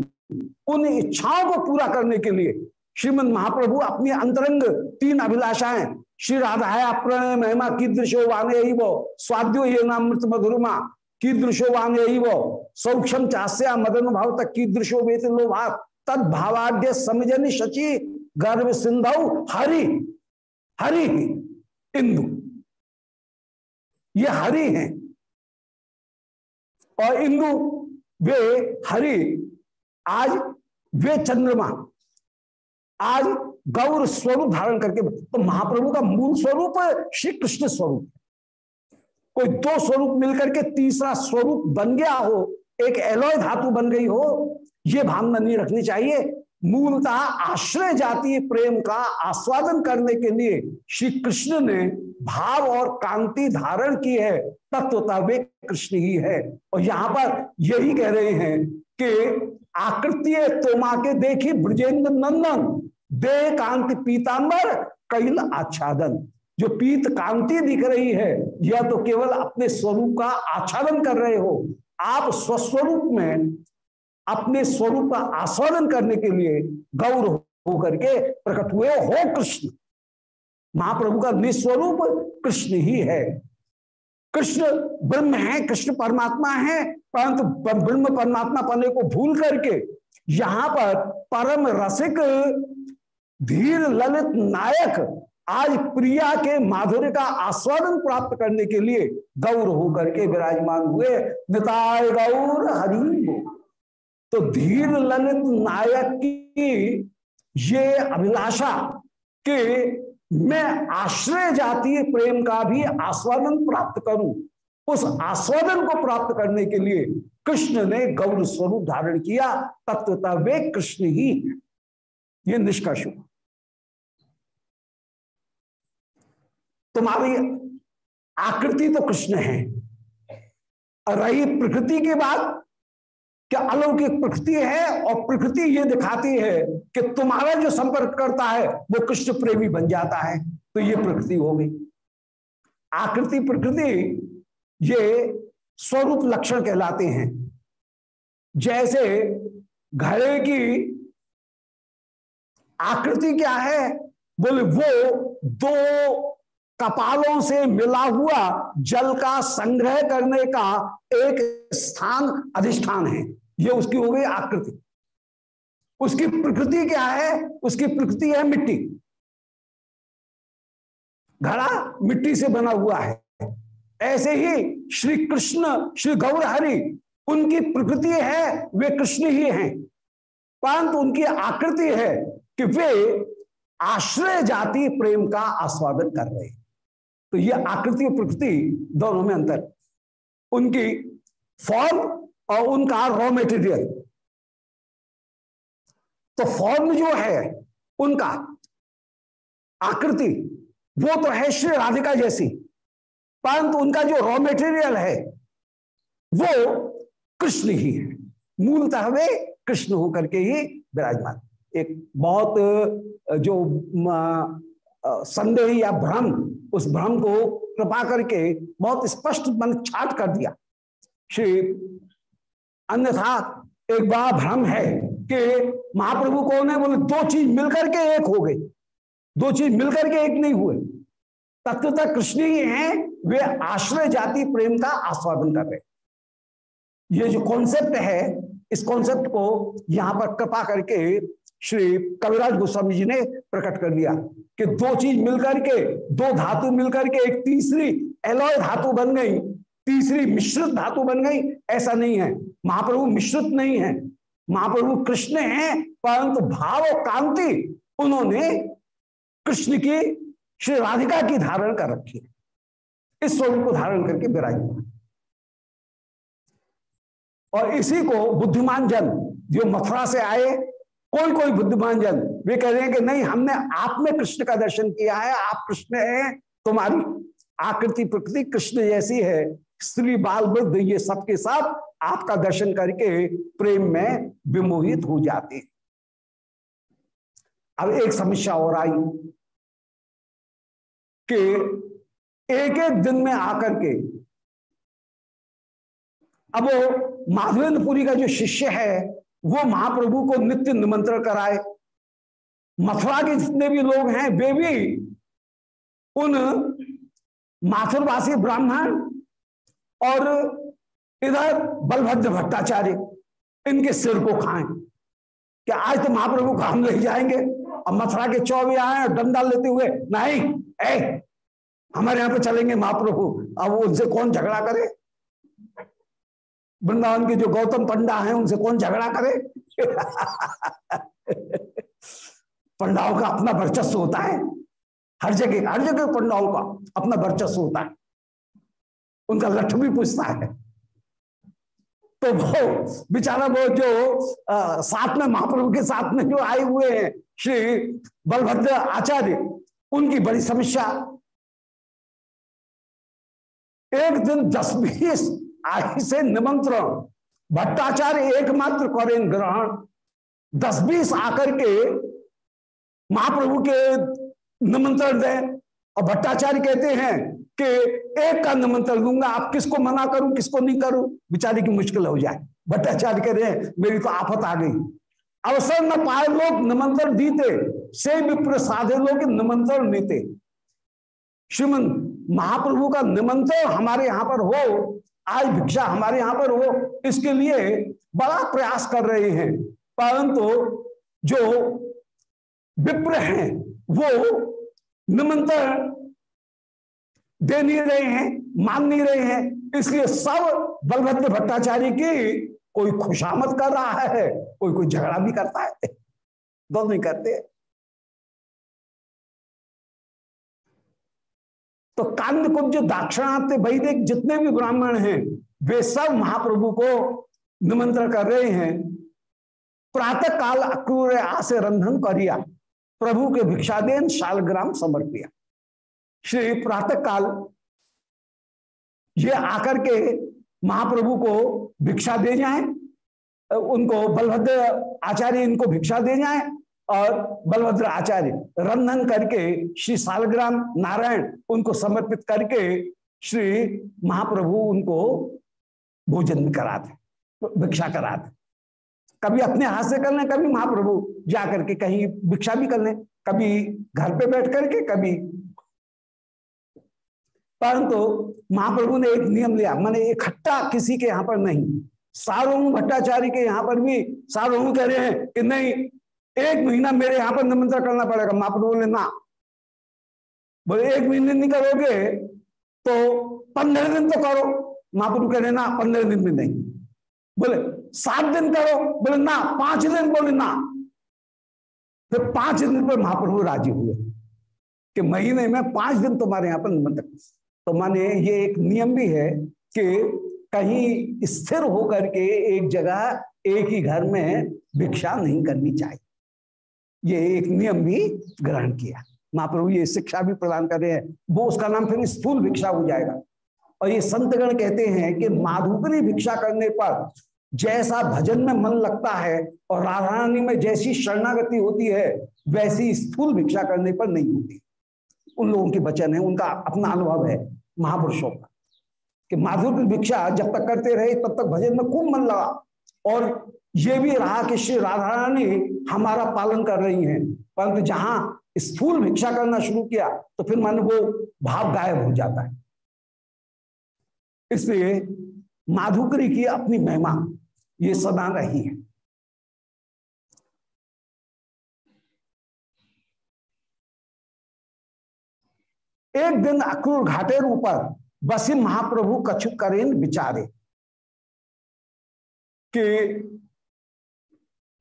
उन इच्छाओं को पूरा करने के लिए श्रीमद महाप्रभु अपनी अंतरंग तीन अभिलाषाएँ, श्री राधा प्रणय महिमा, कीदृशो वाने वो स्वाद्यो ये नाम मृत मधुरमा, कीदृशो वाने वो सौक्षम चास्या मदन भाव तक कीदृशो वेत लोभा तद भावाद्य समझनी शची, गर्भ सिंधु हरि हरि इंदु। ये हरि हैं। और इंदु, वे हरि, आज वे चंद्रमा, आज गौर स्वरूप धारण करके तो महाप्रभु का मूल स्वरूप श्री कृष्ण स्वरूप। कोई दो स्वरूप मिलकर के तीसरा स्वरूप बन गया हो, एक एलोय धातु बन गई हो, ये भावना नहीं रखनी चाहिए। मूलतः आश्रय जातीय प्रेम का आस्वादन करने के लिए। श्री कृष्ण ने भाव और कांति धारण की है, तत्वता वे कृष्ण ही है। और यहाँ पर यही कह रहे हैं कि आकृति तोमा के देखी ब्रजेंद्र नंदन दे कांति पीतांबर, कैल आच्छादन। जो पीत कांति दिख रही है, यह तो केवल अपने स्वरूप का आच्छादन कर रहे हो। आप स्वस्वरूप में अपने स्वरूप का आस्वादन करने के लिए गौर होकर के प्रकट हुए हो कृष्ण। महाप्रभु का निस्वरूप कृष्ण ही है। कृष्ण ब्रह्म है, कृष्ण परमात्मा है, परंतु ब्रह्म परमात्मा पने को भूल करके यहाँ पर परम रसिक, धीर ललित नायक, आज प्रिया के माधुर्य का आस्वादन प्राप्त करने के लिए गौर होकर के विराजमान हुए। निताय गौर हरि तो धीर ललित नायक की ये अभिलाषा के मैं आश्रय जातीय प्रेम का भी आस्वादन प्राप्त करूँ। उस आस्वादन को प्राप्त करने के लिए कृष्ण ने गौर स्वरूप धारण किया, तत्वता वे कृष्ण ही है। ये निष्कर्ष हुआ। तुम्हारी आकृति तो कृष्ण है। रही प्रकृति की बात क्या अलौकिक प्रकृति है और प्रकृति ये दिखाती है कि तुम्हारा जो संपर्क करता है, वो कृष्ण प्रेमी बन जाता है। तो ये प्रकृति हो गई। आकृति प्रकृति, ये स्वरूप लक्षण कहलाते हैं। जैसे घड़े की आकृति क्या है? बोले, वो दो कपालों से मिला हुआ जल का संग्रह करने का एक स्थान अधिष्ठान है। ये उसकी हो गई आकृति। उसकी प्रकृति क्या है? उसकी प्रकृति है मिट्टी। घड़ा मिट्टी से बना हुआ है। ऐसे ही श्री कृष्ण, श्री गौर हरि, उनकी प्रकृति है, वे कृष्ण ही हैं। परंतु उनकी आकृति है कि वे आश्रय जाति प्रेम का आस्वादन कर रहे हैं। तो ये आकृति और प्रकृति दोनों में अंतर। उनकी फॉर्म और उनका रॉ मेटेरियल तो फॉर्म जो है, उनका आकृति, वो तो है श्री राधिका जैसी। परंतु उनका जो रॉ मेटेरियल है, वो कृष्ण ही है। मूलतः वे कृष्ण होकर के ही विराजमान। एक बहुत, जो संदेह या भ्रम, उस भ्रम को कृपा करके बहुत स्पष्ट मन छाट कर दिया। श्री, अन्यथा एक बड़ा भ्रम है कि महाप्रभु कौन है बोले दो चीज़ मिलकर के एक हो गई, दो चीज़ मिलकर के एक नहीं हुए। तत्वतः कृष्ण ही हैं, वे आश्रय जाति प्रेम का आस्वादन कर रहे। ये जो कॉन्सेप्ट है, इस कॉन्सेप्ट को यहाँ पर कृपा करके श्री कविराज गोस्वामी जी ने प्रकट कर दिया कि दो चीज़ मिलकर के, दो धातु मिलकर के एक तीसरी एलॉय धातु बन गई, तीसरी मिश्रित धातु बन गई। ऐसा नहीं है। महाप्रभु मिश्रित नहीं है। महाप्रभु कृष्ण है, परंतु भाव कांति उन्होंने कृष्ण की, श्री राधिका की धारण कर रखी है। इस स्वरूप को धारण करके विराजमान और इसी को बुद्धिमान जन जो मथुरा से आए कोई कोई बुद्धिमान जन? वे कह रहे हैं कि नहीं, हमने आप में कृष्ण का दर्शन किया है, आप कृष्ण हैं, तुम्हारी आकृति प्रकृति कृष्ण जैसी है। स्त्री, बाल, वृद्ध, ये सबके सब आपका दर्शन करके प्रेम में विमोहित हो जाते अब एक समस्या और आई कि एक एक दिन में आकर के, अब माधवेंद्रपुरी का जो शिष्य है वो महाप्रभु को नित्य निमंत्रण कराए। मथुरा के जितने भी लोग हैं, वे भी उन माथुरवासी ब्राह्मण और इधर बलभद्र भट्टाचार्य, इनके सिर को खाएँ। क्या आज तो महाप्रभु को हम ले जाएँगे? और मथुरा के चौबे आए और डंडा लेते हुए, नहीं, ए, हमारे यहाँ पे चलेंगे महाप्रभु। अब उनसे कौन झगड़ा करे? वृंदावन के जो गौतम पंडा हैं उनसे कौन झगड़ा करे? पंडाओं का अपना वर्चस्व होता है। हर जगह हर जगह पंडाओं का अपना वर्चस्व होता है। उनका लठ भी पूछता है। तो वो बेचारा वो जो आ, साथ में महाप्रभु के साथ में जो आए हुए हैं श्री बलभद्र आचार्य उनकी बड़ी समस्या एक दिन दस बीस आई से निमंत्रण। भट्टाचार्य एकमात्र करें ग्रहण। दस बीस आकर के महाप्रभु के निमंत्रण दें और भट्टाचार्य कहते हैं कि एक का निमंत्रण दूँगा, आप किसको मना करूँ, किसको नहीं करूँ, बिचारी की मुश्किल हो जाए। भट्टाचार्य कह रहे हैं, मेरी तो आफत आ गई। अवसर न पाए लोग निमंत्रण दीते से विप्र साधे लोग निमंत्रण देते श्रीमन महाप्रभु का निमंत्रण हमारे यहाँ पर हो आज भिक्षा हमारे यहाँ पर हो इसके लिए बड़ा प्रयास कर रहे हैं। परंतु जो विप्र हैं, वो निमंत्रण दे नहीं रहे हैं, मान नहीं रहे हैं। इसलिए सब बलभद्र भट्टाचार्य की कोई खुशामद कर रहा है, कोई कोई झगड़ा भी करता है, *laughs* दोनों ही करते तो कांड कुब्ज दाक्षिणात्य वैदिक जितने भी ब्राह्मण हैं, वे सब महाप्रभु को निमंत्रण कर रहे हैं। प्रातः काल अक्रूर आसे रंधन करिया, प्रभु के भिक्षा भिक्षादेन शालग्राम समर्पिया। श्री प्रातः काल ये आकर के महाप्रभु को भिक्षा दे जाए, उनको बलभद्र आचार्य इनको भिक्षा दे जाए और बलभद्र आचार्य रंधन करके श्री सालग्राम नारायण उनको समर्पित करके श्री महाप्रभु उनको भोजन कराते, भिक्षा कराते। कभी अपने हाथ से कर लें, कभी महाप्रभु जाकर के कहीं भिक्षा भी कर लें, कभी घर पे बैठ करके, कभी। परंतु महाप्रभु ने एक नियम लिया, मैंने इकट्ठा किसी के यहाँ पर नहीं, सार्वभौम भट्टाचार्य के यहाँ पर भी सार्वभौम कह रहे हैं कि नहीं एक महीना मेरे यहाँ पर निमंत्रण करना पड़ेगा महाप्रभु बोले ना बोले, एक महीने नहीं करोगे तो पंद्रह दिन तो करो। महाप्रभु कह रहे ना पंद्रह दिन भी नहीं। बोले, सात दिन करो। बोले, ना, पाँच दिन बोले, ना। फिर पाँच दिन पर महाप्रभु राज़ी हुए कि महीने में पाँच दिन तुम्हारे यहाँ पर निमंत्रण तो माने ये एक नियम भी है कि कहीं स्थिर होकर के एक जगह, एक ही घर में भिक्षा नहीं करनी चाहिए। ये एक नियम भी ग्रहण किया। महाप्रभु ये शिक्षा भी प्रदान कर रहे हैं। वो उसका नाम फिर स्थूल भिक्षा हो जाएगा। और ये संतगण कहते हैं कि माधुकरी भिक्षा करने पर जैसा भजन में मन लगता है और राधा रानी में जैसी शरणागति होती है, वैसी स्थूल भिक्षा करने पर नहीं होती। उन लोगों के वचन है, उनका अपना अनुभव है महापुरुषों का। कि माधुर भिक्षा जब तक करते रहे, तब तक भजन में खूब मन लगा। और ये भी रहा कि श्री राधा रानी हमारा पालन कर रही हैं। परंतु जहाँ स्थूल भिक्षा करना शुरू किया तो फिर मन वो भाव गायब हो जाता है। इसलिए माधुकरी की अपनी महिमा ये सदा रही है। एक दिन अक्रूर घाटेर ऊपर बसी महाप्रभु कछु करें विचारे कि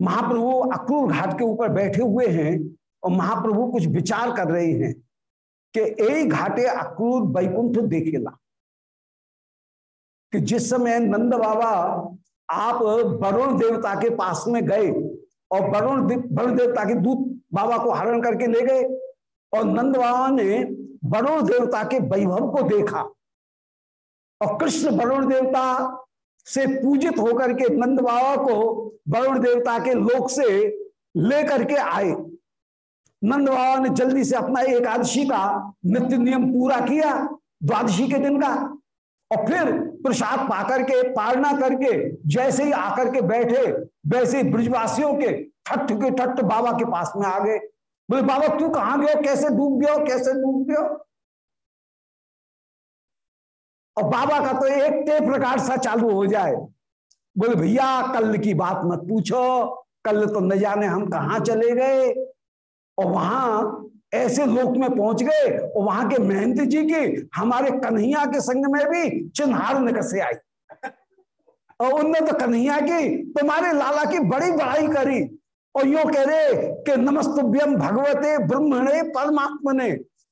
महाप्रभु अक्रूर घाट के ऊपर बैठे हुए हैं और महाप्रभु कुछ विचार कर रहे हैं कि एक घाटे अक्रूर वैकुंठ देखेला, कि जिस समय नंद बाबा आप वरुण देवता के पास में गए और वरुण वरुण देवता के दूत बाबा को हरण करके ले गए और नंद बाबा ने वरुण देवता के वैभव को देखा और कृष्ण वरुण देवता से पूजित होकर के नंद बाबा को वरुण देवता के लोक से लेकर के आए। नंद बाबा ने जल्दी से अपना एकादशी का नित्य नियम पूरा किया, द्वादशी के दिन का, और फिर प्रसाद पाकर के पालना करके, जैसे ही आकर के बैठे, वैसे ही ब्रजवासियों के ठट्ठ के ठट्ठ बाबा के पास में आ गए। बोले, बाबा, तू कहाँ गयो? कैसे डूब गयो? कैसे डूब गयो? और बाबा का तो एक टेप प्रकार सा चालू हो जाए। बोले, भैया, कल की बात मत पूछो। कल तो न जाने हम कहा चले गए। और वहाँ ऐसे लोक में पहुँच गए। और वहाँ के महंत जी की, हमारे कन्हैया के संग में भी चिन्हार निकल से आई। और उनने तो कन्हैया की, तुम्हारे लाला की बड़ी बड़ाई करी। और यो कह रहे कि नमस्तुभ्यम भगवते ब्रह्मणे परमात्मा ने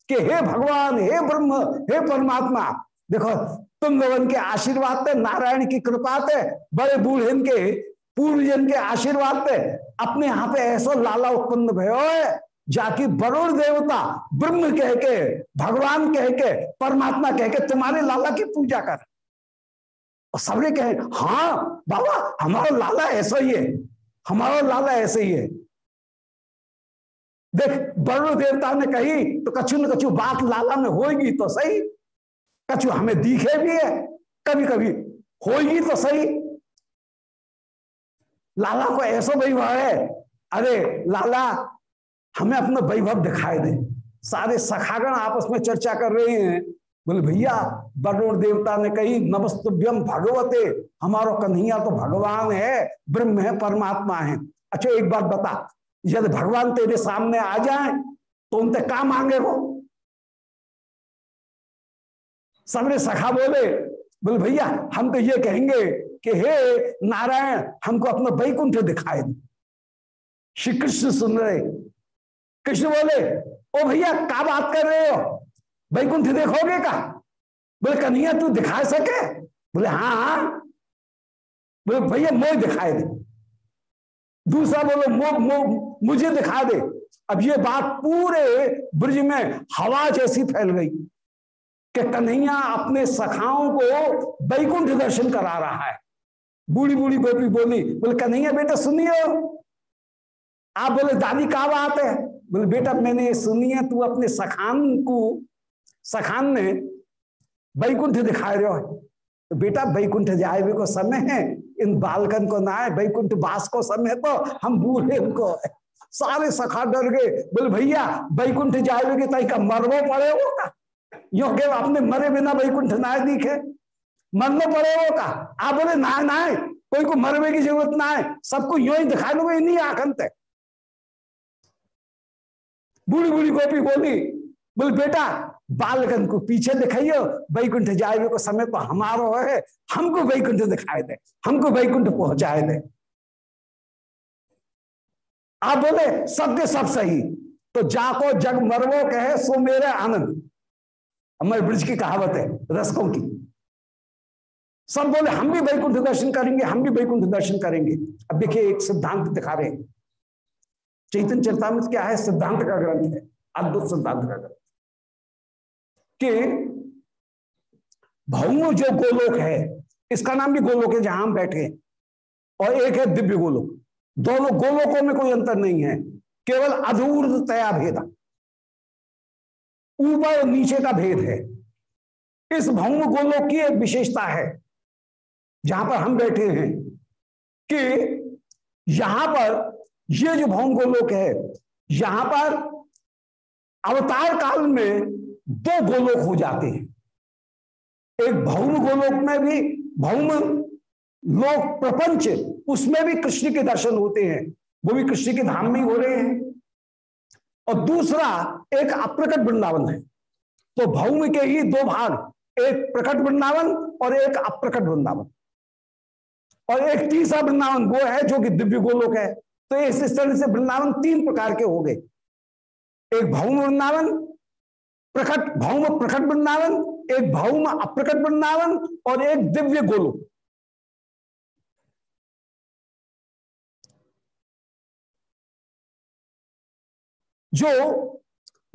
कि हे भगवान, हे ब्रह्म, हे परमात्मा देखो, तुम लोगन के आशीर्वाद थे नारायण की कृपा थे बड़े बूढ़े के, पूर्वजन के आशीर्वाद थे अपने यहाँ पे ऐसा लाला उत्पन्न भयो है, जाकि वरुण देवता ब्रह्म कह के, भगवान कह के, परमात्मा कह के तुम्हारे लाला की पूजा कर। और सबने कहे हाँ बाबा, हमारा लाला ऐसा ही है, हमारा लाला ऐसे ही है। देख, वरुण देवता ने कही तो कछु न कछु बात लाला में होगी तो सही कछु हमें दिखे भी है। कभी कभी होगी तो सही। लाला को ऐसा वैभव है। अरे, लाला, हमें अपना वैभव दिखाई दे। सारे सखागण आपस में चर्चा कर रहे हैं। बोले, भैया वरुण देवता ने कही नमस्तुभ्यम भगवते। हमारो कन्हैया तो भगवान है, ब्रह्म है, परमात्मा है। अच्छा एक बात बता, यदि भगवान तेरे सामने आ जाए तो उनसे का मांगे वो सबने सखा बोले बोले भैया हम तो ये कहेंगे कि हे नारायण हमको अपना वैकुंठ दिखाए श्री कृष्ण सुन रहे। कृष्ण बोले ओ भैया क्या बात कर रहे हो? वैकुंठ देखोगे का? बोले कन्हैया तू दिखा सके? बोले हाँ हाँ। बोले भैया मोह दिखाए दे। दूसरा बोले मो, मो, मुझे दिखा दे। अब ये बात पूरे ब्रिज में हवा जैसी फैल गई। कि कन्हैया अपने सखाओं को वैकुंठ दर्शन करा रहा है। बूढ़ी बूढ़ी गोपी बोली बोले, कन्हैया बेटा सुनिए आप बोले, दादी क्या बात है। बोले, बेटा मैंने सुनी है, तू अपने सखान को, सखान ने वैकुंठ दिखा रहे हो। तो बेटा वैकुंठ जाए को समय है, इन बालकन को ना है, वैकुंठ बास को समय तो हम बूढ़े उनको सारे सखा डर गए। बोले, भैया, वैकुंठ जाए के तई का मरवो पड़े हो का यो के अपने मरे बिना वैकुंठ ना दिखे। मरने पड़े हो का आप बोले ना ना कोई को मरवे की ज़रूरत ना है सबको यो ही दिखा दो इन्हीं आखन तक बूढ़ी बूढ़ी गोपी बोली, बोल बेटा बालकन को पीछे दिखाइयो, वैकुंठ जाए को समय तो हमारो है। हमको वैकुंठ दिखाए दे, हमको वैकुंठ पहुँचाए दे। आप बोले, सब के सब सही। तो जाको जग मरवो कहे, सो मेरे आनंद। हमारे ब्रिज की कहावत है, रसकों की। सब बोले, हम भी वैकुंठ दर्शन करेंगे, हम भी वैकुंठ दर्शन करेंगे। अब देखिए, एक सिद्धांत दिखा रहे हैं। चैतन चरतामृत क्या है? सिद्धांत का ग्रंथ है, अद्भुत सिद्धांत का ग्रंथ। कि भौम जो गोलोक है, इसका नाम भी गोलोक है, जहाँ हम बैठे हैं। और एक है दिव्य गोलोक। दोनों गोलोकों में कोई अंतर नहीं है, केवल अधूर तया भेदा। ऊपर और नीचे का भेद है। इस भौम गोलोक की एक विशेषता है? जहाँ पर हम बैठे हैं कि यहाँ पर ये जो भौम गोलोक है यहाँ पर अवतार काल में दो गोलोक हो जाते हैं। एक भौम गोलोक में भी भौम लोक प्रपंच, उसमें भी कृष्ण के दर्शन होते हैं। वो भी कृष्ण के धाम में ही हो रहे हैं। और दूसरा एक अप्रकट वृंदावन है। तो भौम के ही दो भाग, एक प्रकट वृंदावन और एक अप्रकट वृंदावन। और एक तीसरा वृंदावन वो है जो कि दिव्य गोलोक है। तो इस तरह से वृंदावन तीन प्रकार के हो गए। एक भौम वृंदावन, प्रकट भौम प्रकट वृंदावन, एक भौम अप्रकट वृंदावन और एक दिव्य गोलोक। जो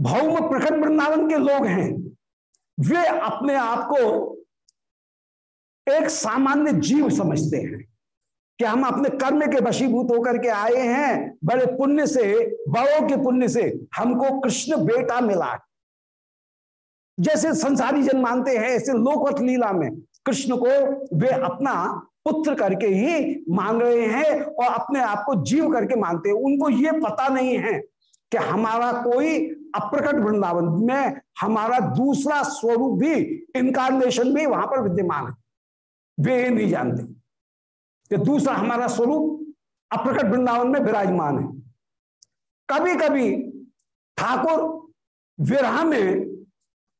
भौम प्रखंड वृंदावन के लोग हैं, वे अपने आप को एक सामान्य जीव समझते हैं। कि हम अपने कर्म के वशीभूत होकर के आए हैं, बड़े पुण्य से, बड़ों के पुण्य से हमको कृष्ण बेटा मिला। जैसे संसारी जन मानते हैं, ऐसे लोकवत लीला में कृष्ण को वे अपना पुत्र करके ही मान रहे हैं और अपने आप को जीव करके मानते हैं। उनको ये पता नहीं है कि हमारा कोई अप्रकट वृंदावन में हमारा दूसरा स्वरूप भी इनकारनेशन भी वहाँ पर विद्यमान है। वे नहीं जानते कि दूसरा हमारा स्वरूप अप्रकट वृंदावन में विराजमान है। कभी कभी ठाकुर विरह में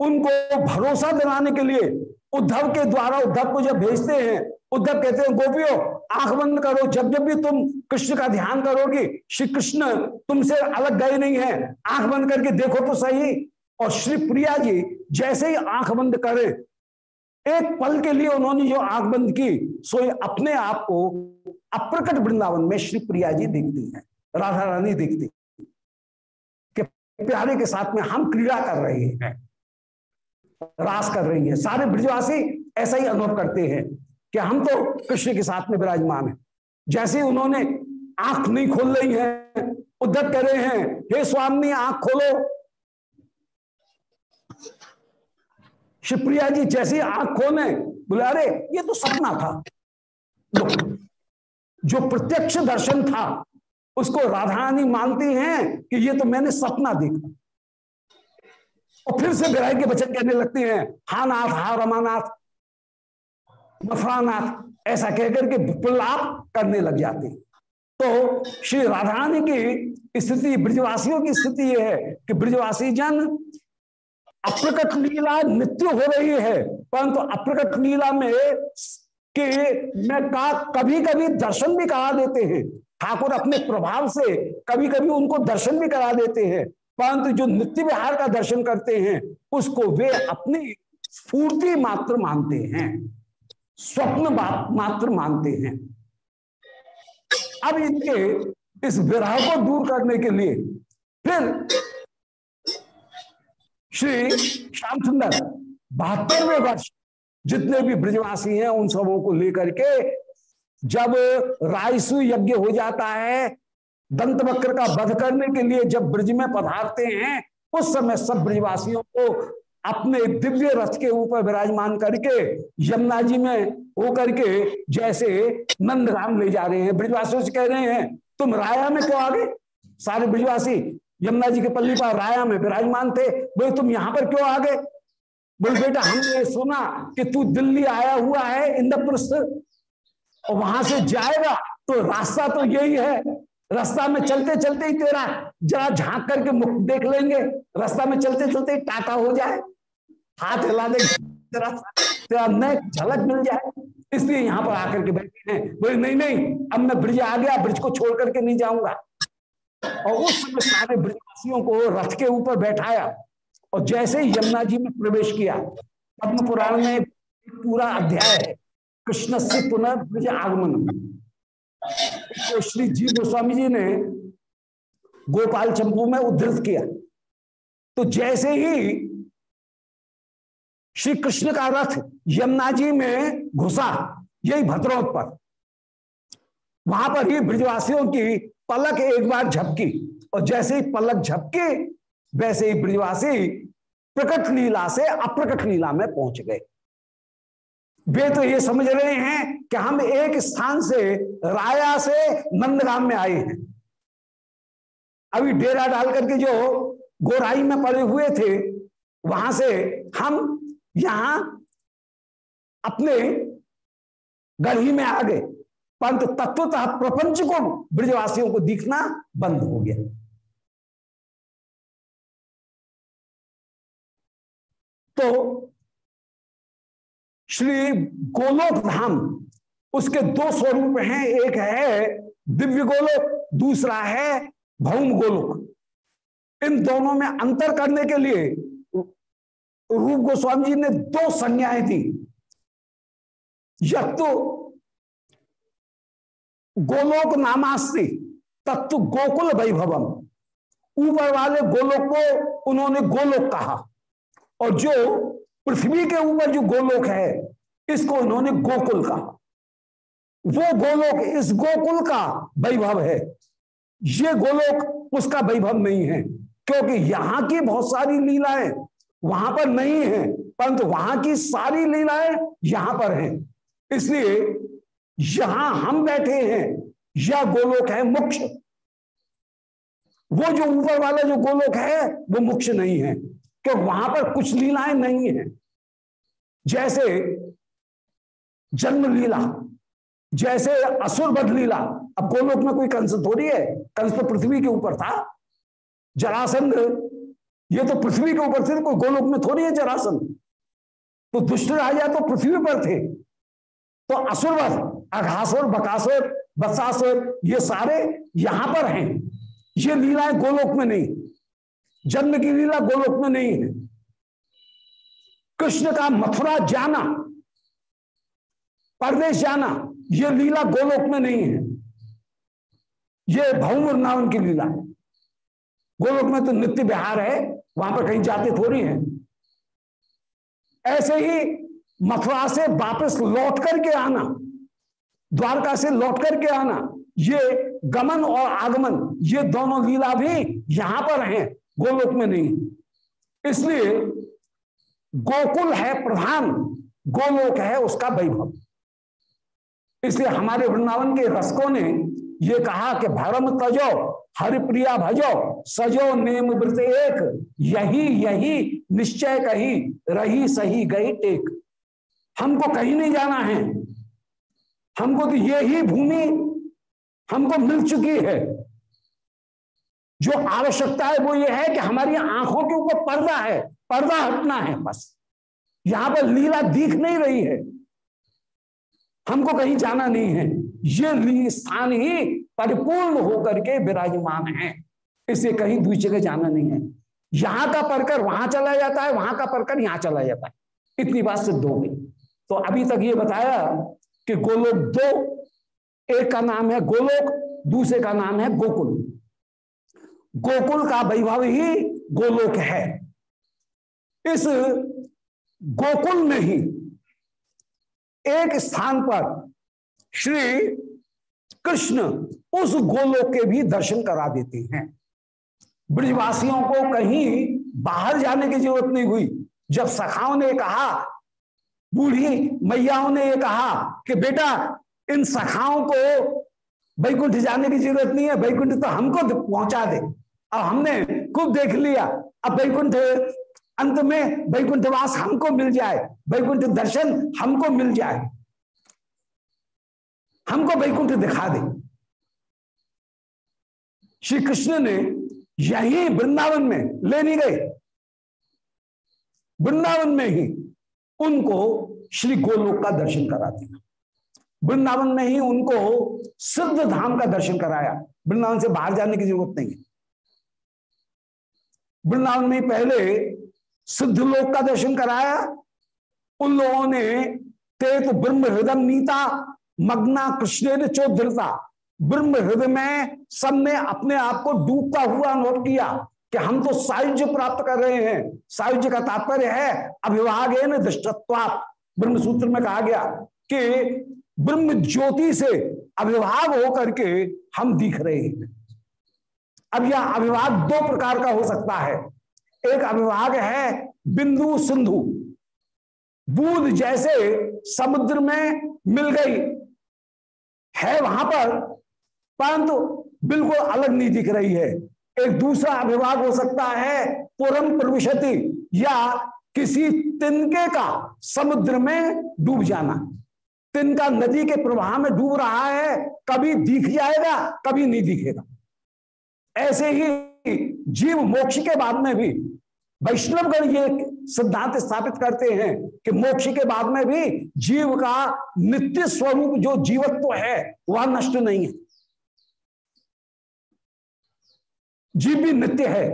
उनको भरोसा दिलाने के लिए उद्धव के द्वारा उद्धव को जब भेजते हैं, उद्धव कहते हैं, गोपियों आँख बंद करो। जब जब भी तुम कृष्ण का ध्यान करोगे श्री कृष्ण तुमसे अलग गए नहीं है। आँख बंद करके देखो तो सही। और श्री प्रिया जी जैसे ही आँख बंद करे, एक पल के लिए उन्होंने जो आँख बंद की, सो अपने आप को अप्रकट वृंदावन में श्री प्रिया जी दिखती है, राधा रानी दिखती कि प्यारे के साथ में हम क्रीड़ा कर रहे हैं, रास कर रही है। सारे ब्रजवासी ऐसा ही अनुभव करते हैं। कि हम तो कृष्ण के साथ में विराजमान है। जैसे उन्होंने आँख नहीं खोल रही है उद्धत कह रहे हैं, हे स्वामी, आँख खोलो। शिवप्रिया जी जैसे आँख खोले, बोले, अरे, ये तो सपना था। जो प्रत्यक्ष दर्शन था, उसको राधारानी मानती हैं कि ये तो मैंने सपना देखा। और फिर से विराय के वचन कहने लगते हैं, हा नाथ, हा रमानाथ मथुरानाथ ऐसा कहकर के विपुलाप करने लग जाते। तो श्री राधारानी की स्थिति, ब्रजवासियों की स्थिति यह है कि ब्रजवासी जन अप्रकट लीला नित्य हो रही है, परंतु तो अप्रकट लीला में के मैं कहा कभी कभी दर्शन भी करा देते हैं। ठाकुर अपने प्रभाव से कभी कभी उनको दर्शन भी करा देते हैं, परंतु जो नित्य विहार का दर्शन करते हैं, उसको वे अपनी स्फूर्ति मात्र मानते हैं। स्वप्न बात मात्र मानते हैं। अब इनके इस विरह को दूर करने के लिए फिर श्री श्याम सुंदर बहत्तरवे वर्ष जितने भी ब्रजवासी हैं, उन सबों को लेकर के जब रायसु यज्ञ हो जाता है दंत वक्र का वध करने के लिए जब ब्रज में पधारते हैं, उस समय सब ब्रजवासियों को अपने दिव्य रथ के ऊपर विराजमान करके यमुना जी में हो करके जैसे नंदराम ले जा रहे हैं। ब्रिजवासियों से कह रहे हैं, तुम राया में क्यों आ गए? सारे ब्रिजवासी यमुना जी के पल्ली पर राया में विराजमान थे। बोले, तुम यहाँ पर क्यों आ गए? बोले, बेटा, हमने सुना कि तू दिल्ली आया हुआ है इंद्रप्रस्थ और वहाँ से जाएगा तो रास्ता तो यही है। रास्ता में चलते चलते ही तेरा जरा झाँक करके मुख देख लेंगे। रास्ता में चलते चलते टाटा हो जाए। हाथ हिला दे नए झलक मिल जाए। इसलिए यहाँ पर आकर के बैठे हैं। बोले, नहीं नहीं, अब मैं ब्रिज आ गया, ब्रिज को छोड़ करके नहीं जाऊँगा। और उस समय सारे ब्रिजवासियों को रथ के ऊपर बैठाया और जैसे ही यमुना जी में प्रवेश किया, पद्म पुराण में पूरा अध्याय है, कृष्ण से पुनर्ब्रज आगमन। तो श्री जी गोस्वामी जी ने गोपाल चंपू में उद्धृत किया। तो जैसे ही श्री कृष्ण का रथ यमुना जी में घुसा, यही भद्रोत पर वहाँ पर ही ब्रजवासियों की पलक एक बार झपकी, और जैसे ही पलक झपकी, वैसे ही ब्रजवासी प्रकट लीला से अप्रकट लीला में पहुँच गए। वे तो ये समझ रहे हैं कि हम एक स्थान से राया से नंदगाम में आए हैं। अभी डेरा डाल करके जो गोराई में पड़े हुए थे, वहाँ से हम यहाँ अपने गढ़ी में आ गए। परंतु तत्वतः प्रपंच को ब्रजवासियों को दिखना बंद हो गया। तो श्री गोलोक धाम, उसके दो स्वरूप हैं। एक है दिव्य गोलोक, दूसरा है भौम गोलोक। इन दोनों में अंतर करने के लिए रूप गोस्वामी जी ने दो संज्ञाएँ दी। तो गोलोक नामास्ती तत्व गोकुल वैभवम। ऊपर वाले गोलोक को उन्होंने गोलोक कहा। और जो पृथ्वी के ऊपर जो गोलोक है, इसको उन्होंने गोकुल कहा। वो गोलोक इस गोकुल का वैभव है। ये गोलोक उसका वैभव नहीं है, क्योंकि यहाँ की बहुत सारी लीलाएँ वहाँ पर नहीं है, परंतु वहाँ की सारी लीलाएँ यहाँ पर हैं। इसलिए यहाँ हम बैठे हैं यह गोलोक है मुख्य। वो जो ऊपर वाला जो गोलोक है, वो मुख्य नहीं है क्योंकि वहाँ पर कुछ लीलाएँ नहीं है। जैसे जन्म लीला जैसे असुर बद लीला। अब गोलोक में कोई कंस थोड़ी है, कंस तो पृथ्वी के ऊपर था। जरासंध ये तो पृथ्वी के ऊपर थे कोई गोलोक में थोड़ी है जरासंध तो दुष्ट राजा तो पृथ्वी पर थे। तो असुरवध अघासुर, बकासुर बसासुर ये सारे यहाँ पर हैं। ये लीलाएँ गोलोक में नहीं। जन्म की लीला गोलोक में नहीं है। कृष्ण का मथुरा जाना, परदेश जाना, ये लीला गोलोक में नहीं है। ये भौम वृंदावन की लीला। गोलोक में तो नित्य विहार है। वहाँ पर कहीं जाते थोड़ी है। ऐसे ही मथुरा से वापस लौट करके आना, द्वारका से लौट करके आना, ये गमन और आगमन, ये दोनों लीला भी यहाँ पर हैं, गोलोक में नहीं। इसलिए गोकुल है प्रधान, गोलोक है उसका वैभव। इसलिए हमारे वृंदावन के रसकों ने ये कहा कि भरम तजो हरिप्रिया भजो, सजो नेम व्रत एक, यही यही, निश्चय कही, रही सही गई टेक। हमको कहीं नहीं जाना है। हमको तो ये ही भूमि, हमको मिल चुकी है। जो आवश्यकता है वो ये है कि हमारी आँखों के ऊपर पर्दा है, पर्दा हटना है बस। यहाँ पर लीला दिख नहीं रही है। हमको कहीं जाना नहीं है। ये स्थान ही परिपूर्ण होकर के विराजमान है। इसे कहीं दूसरी जगह जाना नहीं है। यहाँ का परकर वहाँ चला जाता है, वहाँ का परकर यहाँ चला जाता है। इतनी बात सिद्ध हो गई। तो अभी तक ये बताया कि गोलोक दो, एक का नाम है गोलोक, दूसरे का नाम है गोकुल। गोकुल का वैभव ही गोलोक है। इस गोकुल में ही एक स्थान पर श्री कृष्ण उस गोलोक के भी दर्शन करा देते हैं। ब्रिजवासियों को कहीं बाहर जाने की ज़रूरत नहीं हुई। जब सखाओं ने कहा, बूढ़ी मैयाओं ने ये कहा कि बेटा, इन सखाओं को बैकुंठ जाने की ज़रूरत नहीं है बैकुंठ तो हमको पहुँचा दे। अब हमने खूब देख लिया। अब बैकुंठ अंत में वैकुंठवास हमको मिल जाए, वैकुंठ दर्शन हमको मिल जाए। हमको वैकुंठ दिखा दे। श्री कृष्ण ने यही वृंदावन में ले नहीं गए। वृंदावन में ही उनको श्री गोलोक का दर्शन करा दिया वृंदावन में ही उनको सिद्ध धाम का दर्शन कराया। वृंदावन से बाहर जाने की ज़रूरत नहीं है। वृंदावन में पहले सिद्ध लोक का दर्शन कराया। उन लोगों ने तेत ब्रह्म हृदय नीता मग्ना कृष्ण ने चौधरता ब्रह्म हृदय में सबने अपने आप को डूबता हुआ अनुभव किया कि हम तो सायुज्य प्राप्त कर रहे हैं। सायुज्य का तात्पर्य है अभिभाग दृष्टत्वा ब्रह्म सूत्र में कहा गया कि ब्रह्म ज्योति से अभिभाग होकर के हम दिख रहे हैं। अब यह अभिभाग दो प्रकार का हो सकता है। एक अभिभाग है बिंदु सिंधु। बूंद जैसे समुद्र में मिल गई। है वहाँ पर परंतु बिल्कुल अलग नहीं दिख रही है। एक दूसरा अभिभाग हो सकता है, पुरम प्रविशति, या किसी तिनके का समुद्र में डूब जाना। तिनका नदी के प्रवाह में डूब रहा है, कभी दिख जाएगा, कभी नहीं दिखेगा। ऐसे ही जीव मोक्ष के बाद में भी, वैष्णवगण ये सिद्धांत स्थापित करते हैं कि मोक्ष के बाद में भी जीव का नित्य स्वरूप, जो जीवत्व है, वह नष्ट नहीं है। जीव भी नित्य है।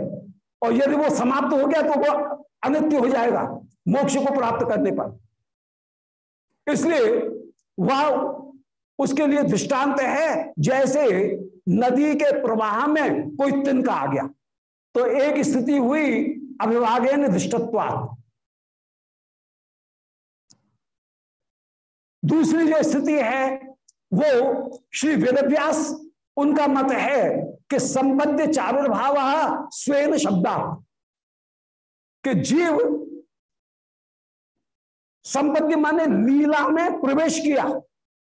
और यदि वो समाप्त हो गया तो वो अनित्य हो जाएगा, मोक्ष को प्राप्त करने पर। इसलिए वह उसके लिए दृष्टांत है, जैसे नदी के प्रवाह में कोई तिनका आ गया। तो एक स्थिति हुई अभिभागे दृष्टत्वात्। दूसरी जो स्थिति है, वो श्री वेदव्यास, उनका मत है कि संबद्ध चारुर्भाव स्वयं शब्दा। कि जीव संपत्ति माने लीला में प्रवेश किया,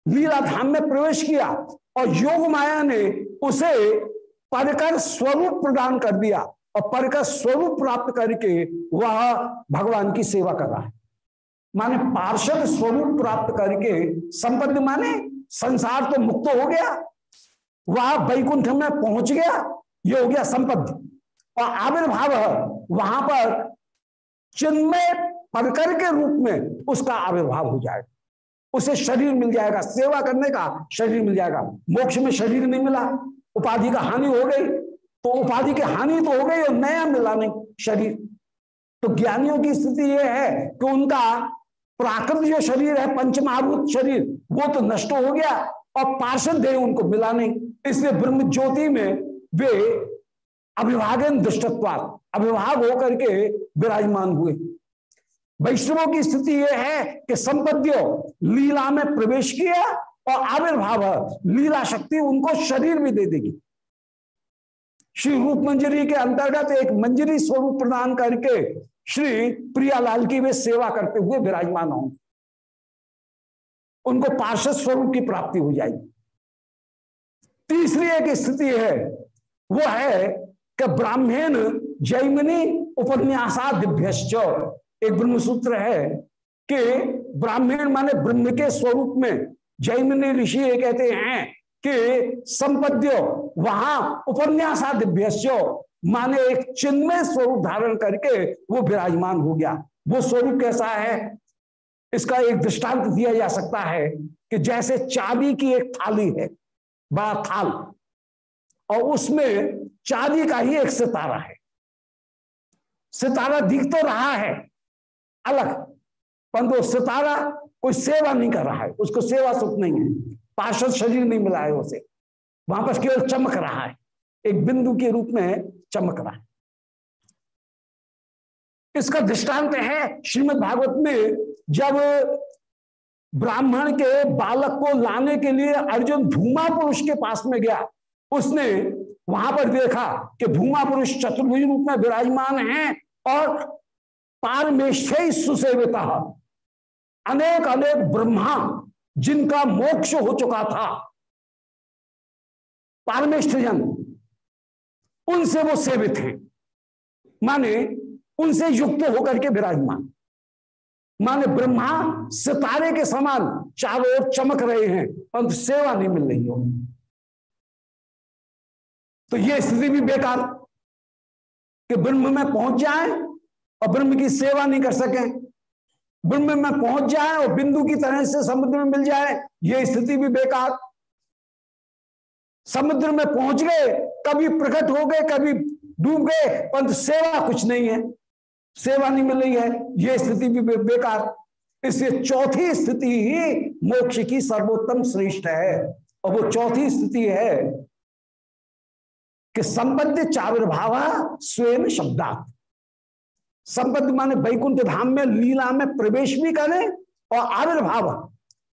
लीला धाम में प्रवेश किया, और योग माया ने उसे परकर स्वरूप प्रदान कर दिया, और परकर स्वरूप प्राप्त करके वह भगवान की सेवा कर रहा है। माने पार्षद स्वरूप प्राप्त करके संपत्ति माने संसार तो मुक्त हो गया वह वैकुंठ में पहुँच गया ये हो गया संपत्ति। और आविर्भाव वहाँ पर चिन्मय परकर के रूप में उसका आविर्भाव हो जाएगा। उसे शरीर मिल जाएगा, सेवा करने का शरीर मिल जाएगा। मोक्ष में शरीर नहीं मिला, उपाधि का हानि हो गई तो उपाधि की हानि तो हो गई और नया मिला नहीं शरीर। तो ज्ञानियों की स्थिति यह है कि उनका प्राकृत जो शरीर है, पंचमहाभूत शरीर, वो तो नष्ट हो गया और पार्षद देह उनको मिला नहीं। इसलिए ब्रह्म ज्योति में वे अभिभागन दुष्टत्वाद अभिभाग होकर के विराजमान हुए। वैष्णवों की स्थिति यह है कि संपद्यो लीला में प्रवेश किया और आविर्भाव, लीला शक्ति उनको शरीर भी दे देगी। श्री रूप मंजरी के अंतर्गत एक मंजरी स्वरूप प्रदान करके श्री प्रियालाल की वे सेवा करते हुए विराजमान होंगे। उनको पार्षद स्वरूप की प्राप्ति हो जाएगी। तीसरी एक स्थिति है, वो है कि ब्राह्मण जैमिनी उपन्यासा दिव्यश्च एक ब्रह्म सूत्र है कि ब्राह्मण माने ब्रह्म के स्वरूप में, जैमिनी ऋषि ये कहते हैं कि संपद्य, वहाँ उपन्यासा दिव्यश्च माने एक चिन्मय स्वरूप धारण करके वो विराजमान हो गया। वो स्वरूप कैसा है? इसका एक दृष्टांत दिया जा सकता है कि जैसे चांदी की एक थाली है, बड़ा थाल, और उसमें चांदी का ही एक सितारा है। सितारा दिख तो रहा है, अलग, परंतु सितारा कोई सेवा नहीं कर रहा है, उसको सेवा सुख नहीं है पार्षद शरीर नहीं मिला है उसे, वहाँ पर केवल चमक रहा है, एक बिंदु के रूप में चमक रहा है। इसका दृष्टांत है श्रीमद भागवत में जब ब्राह्मण के बालक को लाने के लिए अर्जुन भूमा पुरुष के पास में गया, उसने वहाँ पर देखा कि भूमा पुरुष चतुर्भुज रूप में विराजमान हैं और पारमेश सुसेविता। अनेक अनेक ब्रह्मा जिनका मोक्ष हो चुका था पारमेष्ठ जन उनसे वो सेवित हैं। माने उनसे युक्त होकर के विराजमान। माने ब्रह्मा, सितारे के समान चारों ओर चमक रहे हैं परंतु सेवा नहीं मिल रही हो। तो ये स्थिति भी बेकार कि ब्रह्म में पहुँच जाए और ब्रह्म की सेवा नहीं कर सके। ब्रह्म में पहुँच जाए और बिंदु की तरह से समुद्र में मिल जाए, ये स्थिति भी बेकार। समुद्र में पहुँच गए, कभी प्रकट हो गए, कभी डूब गए परंतु सेवा कुछ नहीं है। सेवा नहीं मिल रही है। यह स्थिति भी बे, बेकार। इसलिए चौथी स्थिति ही मोक्ष की सर्वोत्तम श्रेष्ठ है। और वो चौथी स्थिति है कि संबद्ध चाविर्भाव स्वयं शब्दात। संबद्ध माने वैकुंठ धाम में लीला में प्रवेश भी करें और आविर्भाव।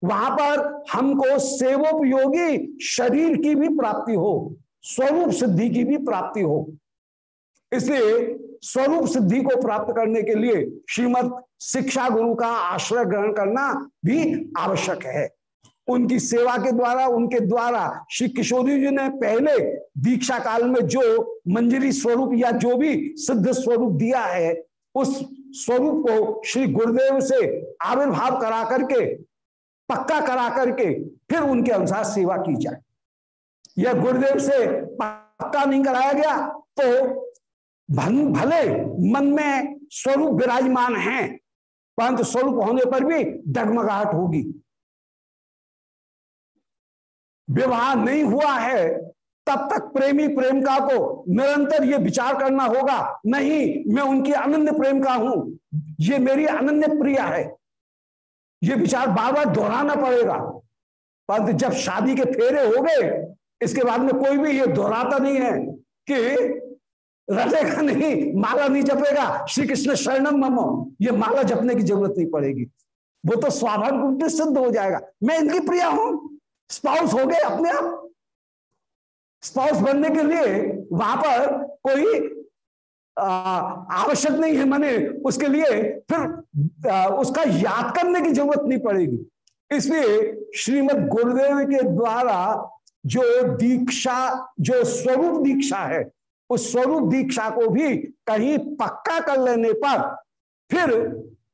वहाँ पर हमको सेवोपयोगी शरीर की भी प्राप्ति हो स्वरूप सिद्धि की भी प्राप्ति हो। इसलिए स्वरूप सिद्धि को प्राप्त करने के लिए श्रीमद शिक्षा गुरु का आश्रय ग्रहण करना भी आवश्यक है। उनकी सेवा के द्वारा, उनके द्वारा श्री किशोरी जी ने पहले दीक्षा काल में जो मंजरी स्वरूप या जो भी सिद्ध स्वरूप दिया है, उस स्वरूप को श्री गुरुदेव से आविर्भाव करा करके, पक्का करा करके फिर उनके अनुसार सेवा की जाए। यह गुरुदेव से पक्का नहीं कराया गया तो भले मन में स्वरूप विराजमान है, परंतु स्वरूप होने पर भी डगमगाहट होगी। विवाह नहीं हुआ है, तब तक प्रेमी प्रेमिका को निरंतर ये विचार करना होगा, नहीं, मैं उनकी अनन्य प्रेम का हूँ, ये मेरी अनन्य प्रिया है। ये विचार बार बार दोहराना पड़ेगा। परंतु जब शादी के फेरे हो गए, इसके बाद में कोई भी ये दोहराता नहीं है कि रटेगा नहीं माला नहीं जपेगा। श्री कृष्ण शरणम ममो। ये माला जपने की ज़रूरत नहीं पड़ेगी। वो तो स्वाभाविक रूप से सिद्ध हो जाएगा। मैं इनकी प्रिया हूँ। स्पाउस हो गए अपने आप। स्पाउस बनने के लिए वहाँ पर कोई आवश्यक नहीं है मैंने। उसके लिए फिर आ, उसका याद करने की ज़रूरत नहीं पड़ेगी। इसलिए श्रीमद गुरुदेव के द्वारा जो दीक्षा जो स्वरूप दीक्षा है उस स्वरूप दीक्षा को भी कहीं पक्का कर लेने पर फिर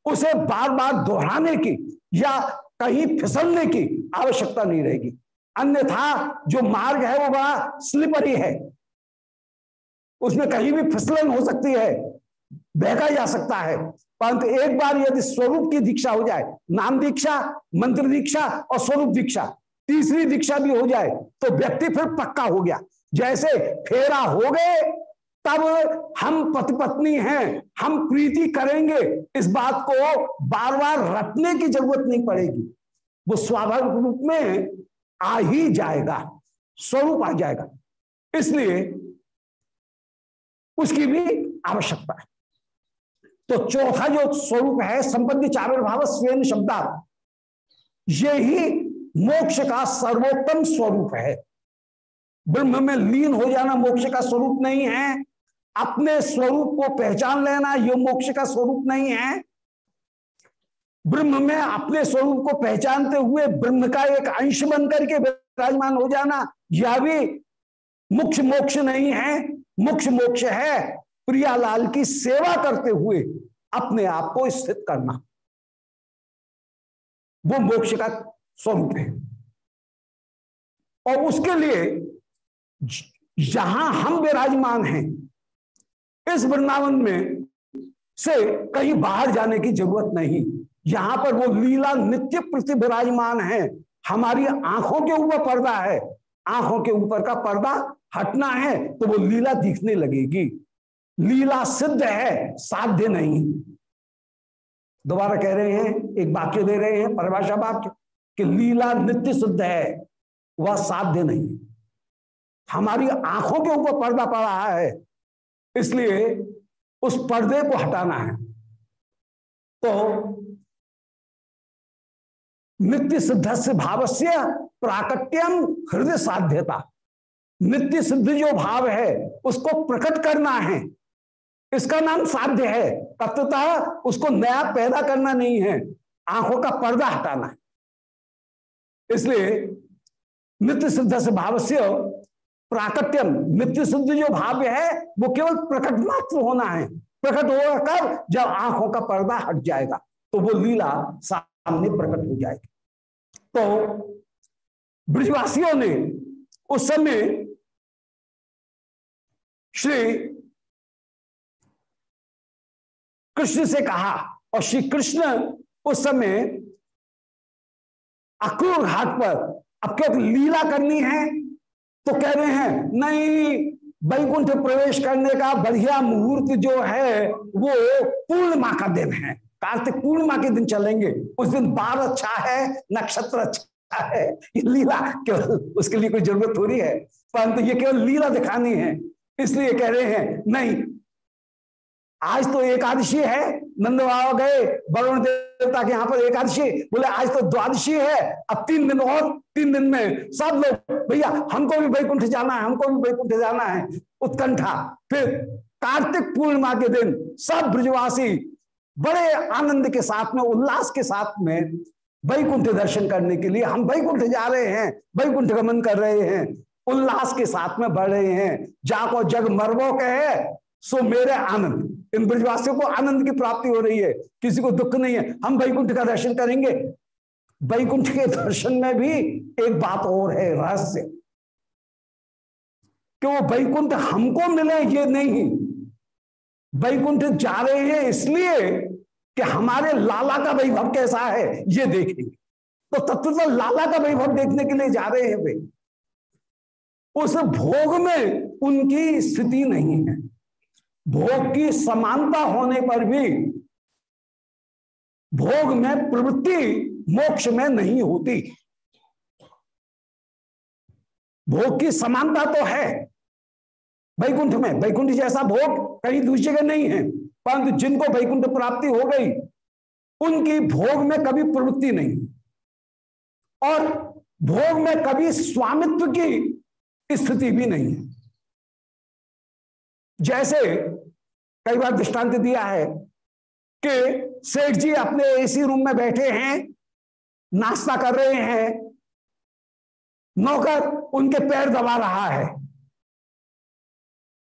उसे बार बार दोहराने की या कहीं फिसलने की आवश्यकता नहीं रहेगी। अन्यथा जो मार्ग है वो बड़ा स्लिपरी है। उसमें कहीं भी फिसलन हो सकती है, बहका जा सकता है। परंतु एक बार यदि स्वरूप की दीक्षा हो जाए, नाम दीक्षा, मंत्र दीक्षा और स्वरूप दीक्षा, तीसरी दीक्षा भी हो जाए तो व्यक्ति फिर पक्का हो गया। जैसे फेरा हो गए, तब हम पति पत्नी हैं, हम प्रीति करेंगे। इस बात को बार बार रटने की ज़रूरत नहीं पड़ेगी। वो स्वाभाविक रूप में आ ही जाएगा, स्वरूप आ जाएगा। इसलिए उसकी भी आवश्यकता है। तो चौथा जो स्वरूप है चार भाव स्वयं शब्दा ये ही मोक्ष का सर्वोत्तम स्वरूप है। ब्रह्म में लीन हो जाना मोक्ष का स्वरूप नहीं है। अपने स्वरूप को पहचान लेना यह मोक्ष का स्वरूप नहीं है। ब्रह्म में अपने स्वरूप को पहचानते हुए ब्रह्म का एक अंश बनकर के विराजमान हो जाना यह भी मुख्य मोक्ष नहीं है। मुख्य मोक्ष है प्रियालाल की सेवा करते हुए अपने आप को स्थित करना। वो मोक्ष का स्वरूप है। और उसके लिए जहाँ हम विराजमान हैं, इस वृंदावन में से कहीं बाहर जाने की ज़रूरत नहीं। यहाँ पर वो लीला नित्य प्रति विराजमान है। हमारी आँखों के ऊपर पर्दा है। आँखों के ऊपर का पर्दा हटना है तो वो लीला दिखने लगेगी। लीला सिद्ध है, साध्य नहीं। दोबारा कह रहे हैं, एक वाक्य दे रहे हैं, परिभाषा वाक्य, कि लीला नित्य सिद्ध है, वह साध्य नहीं। हमारी आँखों के ऊपर पर्दा पड़ा है। इसलिए उस पर्दे को हटाना है। तो नित्य सिद्ध से भाव से प्राकट्यम हृदय साध्यता। नित्य सिद्ध जो भाव है, उसको प्रकट करना है। इसका नाम साध्य है। तत्वतः उसको नया पैदा करना नहीं है। आँखों का पर्दा हटाना है। इसलिए नित्य सिद्ध से भाव से प्राकट्यम। नित्य सिद्ध जो भाव्य है, वो केवल प्रकट मात्र होना है। प्रकट होगा कब जब आँखों का पर्दा हट जाएगा तो वो लीला सामने प्रकट हो जाएगी। तो ब्रिजवासियों ने उस समय श्री कृष्ण से कहा, और श्री कृष्ण उस समय अक्रूर घाट पर, अब क्या लीला करनी है तो कह रहे हैं, नहीं, बैकुंठ प्रवेश करने का बढ़िया मुहूर्त जो है, वो पूर्णिमा का दिन है। कार्तिक पूर्णिमा के दिन चलेंगे। उस दिन बार अच्छा है, नक्षत्र अच्छा है। ये लीला केवल उसके लिए कोई ज़रूरत थोड़ी है, परंतु ये केवल लीला दिखानी है। इसलिए कह रहे हैं, नहीं आज तो एकादशी है। नंद बाबा गए, वरुण देवता के यहाँ पर एकादशी। बोले, आज तो द्वादशी है। अब तीन दिन और, तीन दिन में सब लोग, भैया, हमको भी वैकुंठ जाना है, हमको भी वैकुंठ जाना है। उत्कंठा, फिर कार्तिक पूर्णिमा के दिन सब ब्रजवासी बड़े आनंद के साथ में, उल्लास के साथ में वैकुंठ दर्शन करने के लिए, हम वैकुंठ जा रहे हैं, वैकुंठ गमन कर रहे हैं, उल्लास के साथ में बढ़ रहे हैं। जाको जग मरबो कहे, सो मेरे आनंद। इन ब्रजवासियों को आनंद की प्राप्ति हो रही है। किसी को दुख नहीं है। हम वैकुंठ का दर्शन करेंगे। वैकुंठ के दर्शन में भी एक बात और है, रहस्य। कि वो वैकुंठ हमको मिले, ये नहीं। वैकुंठ जा रहे हैं इसलिए कि हमारे लाला का वैभव कैसा है, ये देखेंगे। तो तत्व तो लाला का वैभव देखने के लिए जा रहे हैं वे। उस भोग में उनकी स्थिति नहीं है। भोग की समानता होने पर भी भोग में प्रवृत्ति मोक्ष में नहीं होती। भोग की समानता तो है, वैकुंठ में, वैकुंठ जैसा भोग कहीं दूसरी जगह नहीं है, परंतु जिनको वैकुंठ प्राप्ति हो गई, उनकी भोग में कभी प्रवृत्ति नहीं। और भोग में कभी स्वामित्व की स्थिति भी नहीं है। जैसे कई बार दृष्टांत दिया है कि सेठ जी अपने एसी रूम में बैठे हैं, नाश्ता कर रहे हैं, नौकर उनके पैर दबा रहा है।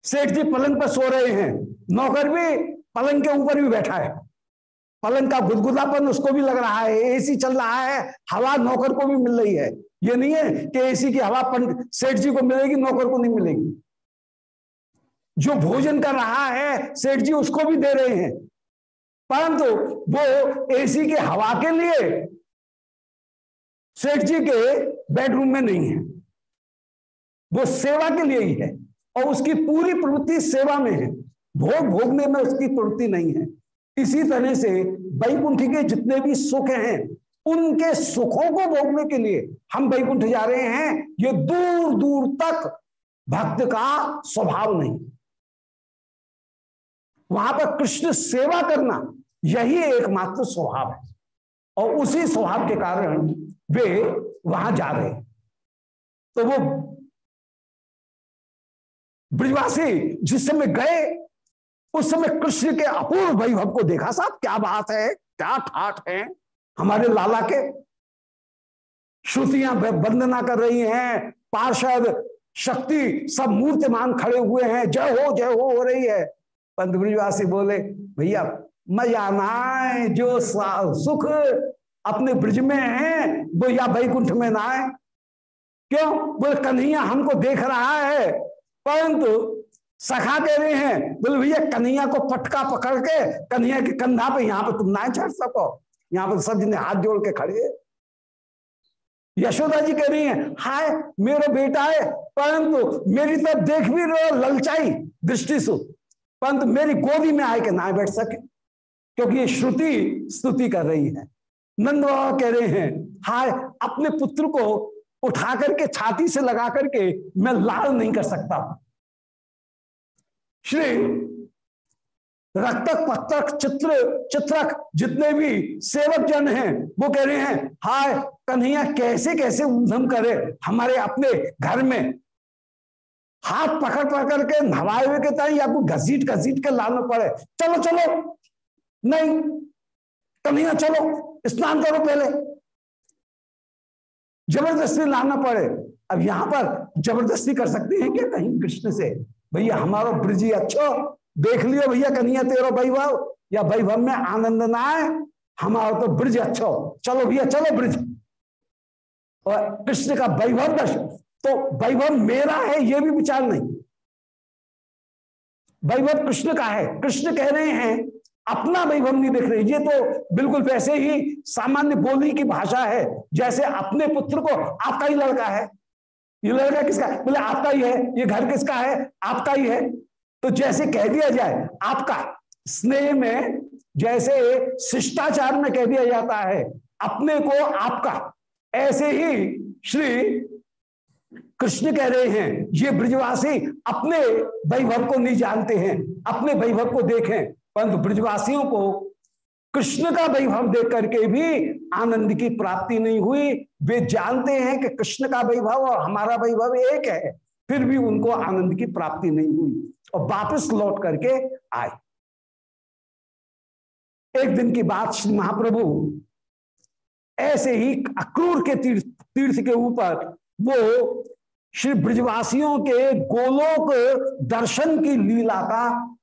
सेठ जी पलंग पर सो रहे हैं, नौकर भी पलंग के ऊपर भी बैठा है। पलंग का गुदगुदापन उसको भी लग रहा है, एसी चल रहा है, हवा नौकर को भी मिल रही है। ये नहीं है कि एसी की हवा सेठ जी को मिलेगी, नौकर को नहीं मिलेगी। जो भोजन कर रहा है, सेठ जी उसको भी दे रहे हैं। परंतु वो एसी की हवा के लिए सेठ जी के बेडरूम में नहीं है। वो सेवा के लिए ही है और उसकी पूरी प्रवृत्ति सेवा में है। भोग भोगने में उसकी प्रवृत्ति नहीं है। इसी तरह से वैकुंठ के जितने भी सुख हैं, उनके सुखों को भोगने के लिए हम वैकुंठ जा रहे हैं। ये दूर दूर तक भक्त का स्वभाव नहीं। वहाँ पर कृष्ण सेवा करना यही एकमात्र स्वभाव है। और उसी स्वभाव के कारण वे वहाँ जा रहे तो वो ब्रिजवासी जिस समय गए, उस समय कृष्ण के अपूर्व वैभव को देखा, साहब, क्या बात है, क्या ठाठ है हमारे लाला के। श्रुतियाँ वंदना कर रही हैं, पार्षद शक्ति सब मूर्तिमान खड़े हुए हैं, जय हो जय हो हो रही है। पंत ब्रिजवासी बोले, भैया मज़ा ना जो सुख अपने ब्रिज में है, वो या बैकुंठ में ना आए। क्यों? बोले कन्हैया हमको देख रहा है, परंतु सखा कह रहे हैं। बोले, भैया, कन्हैया को पटका पकड़ के, कन्हैया के कंधा पे यहाँ पे तुम ना चढ़ सको। यहाँ पर सबने हाथ जोड़ के खड़े यशोदा जी कह रही हैं, हाय, मेरा बेटा है, परंतु मेरी तरफ़ देख भी रहे ललचाई, दृष्टि से परंतु मेरी गोदी में आए के ना बैठ सके, क्योंकि ये श्रुति स्तुति कर रही है। नंद बाबा कह रहे हैं, हाय, अपने पुत्र को उठा करके छाती से लगा करके मैं लाल नहीं कर सकता। श्री रक्तक, पत्तक, चित्र, चित्रक जितने भी सेवक जन हैं, वो कह रहे हैं, हाय, कन्हैया कैसे कैसे ऊधम करे हमारे अपने घर में? हाथ पकड़ पकड़ के नवाए हुए के ताई कोई घसीट घसीट के लाना पड़े। चलो चलो। नहीं कन्हैया चलो। स्नान करो पहले। ज़बरदस्ती लाना पड़े। अब यहाँ पर ज़बरदस्ती कर सकते हैं क्या कहीं कृष्ण से? भैया, हमारा ब्रजी अच्छो। देख लियो भैया, कन्हैया तेरो वैभव। या वैभव में आनंद ना आए, हमारा तो ब्रज अच्छो। चलो भैया, चलो ब्रज। और कृष्ण का वैभव दर्शन। तो वैभव मेरा है यह भी विचार नहीं। वैभव कृष्ण का है, कृष्ण कह रहे हैं, अपना वैभव नहीं देख रहे। ये तो बिल्कुल वैसे ही सामान्य बोली की भाषा है, जैसे अपने पुत्र को आपका ही लड़का है। ये लड़का किसका? बोले, आपका ही है, ये घर किसका है? आपका ही है। तो जैसे कह दिया जाए, आपका स्नेह में जैसे शिष्टाचार में कह दिया जाता है, अपने को आपका। ऐसे ही श्री कृष्ण कह रहे हैं, ये ब्रजवासी अपने वैभव को नहीं जानते हैं, अपने वैभव को देखें। परंतु ब्रजवासियों को कृष्ण का वैभव देख करके भी आनंद की प्राप्ति नहीं हुई। वे जानते हैं कि कृष्ण का वैभव और हमारा वैभव एक है, फिर भी उनको आनंद की प्राप्ति नहीं हुई और वापस लौट करके आए। एक दिन की बात श्री महाप्रभु ऐसे ही अक्रूर के तीर्थ तीर्थ के ऊपर वो श्री ब्रजवासियों के गोलोक दर्शन की लीला का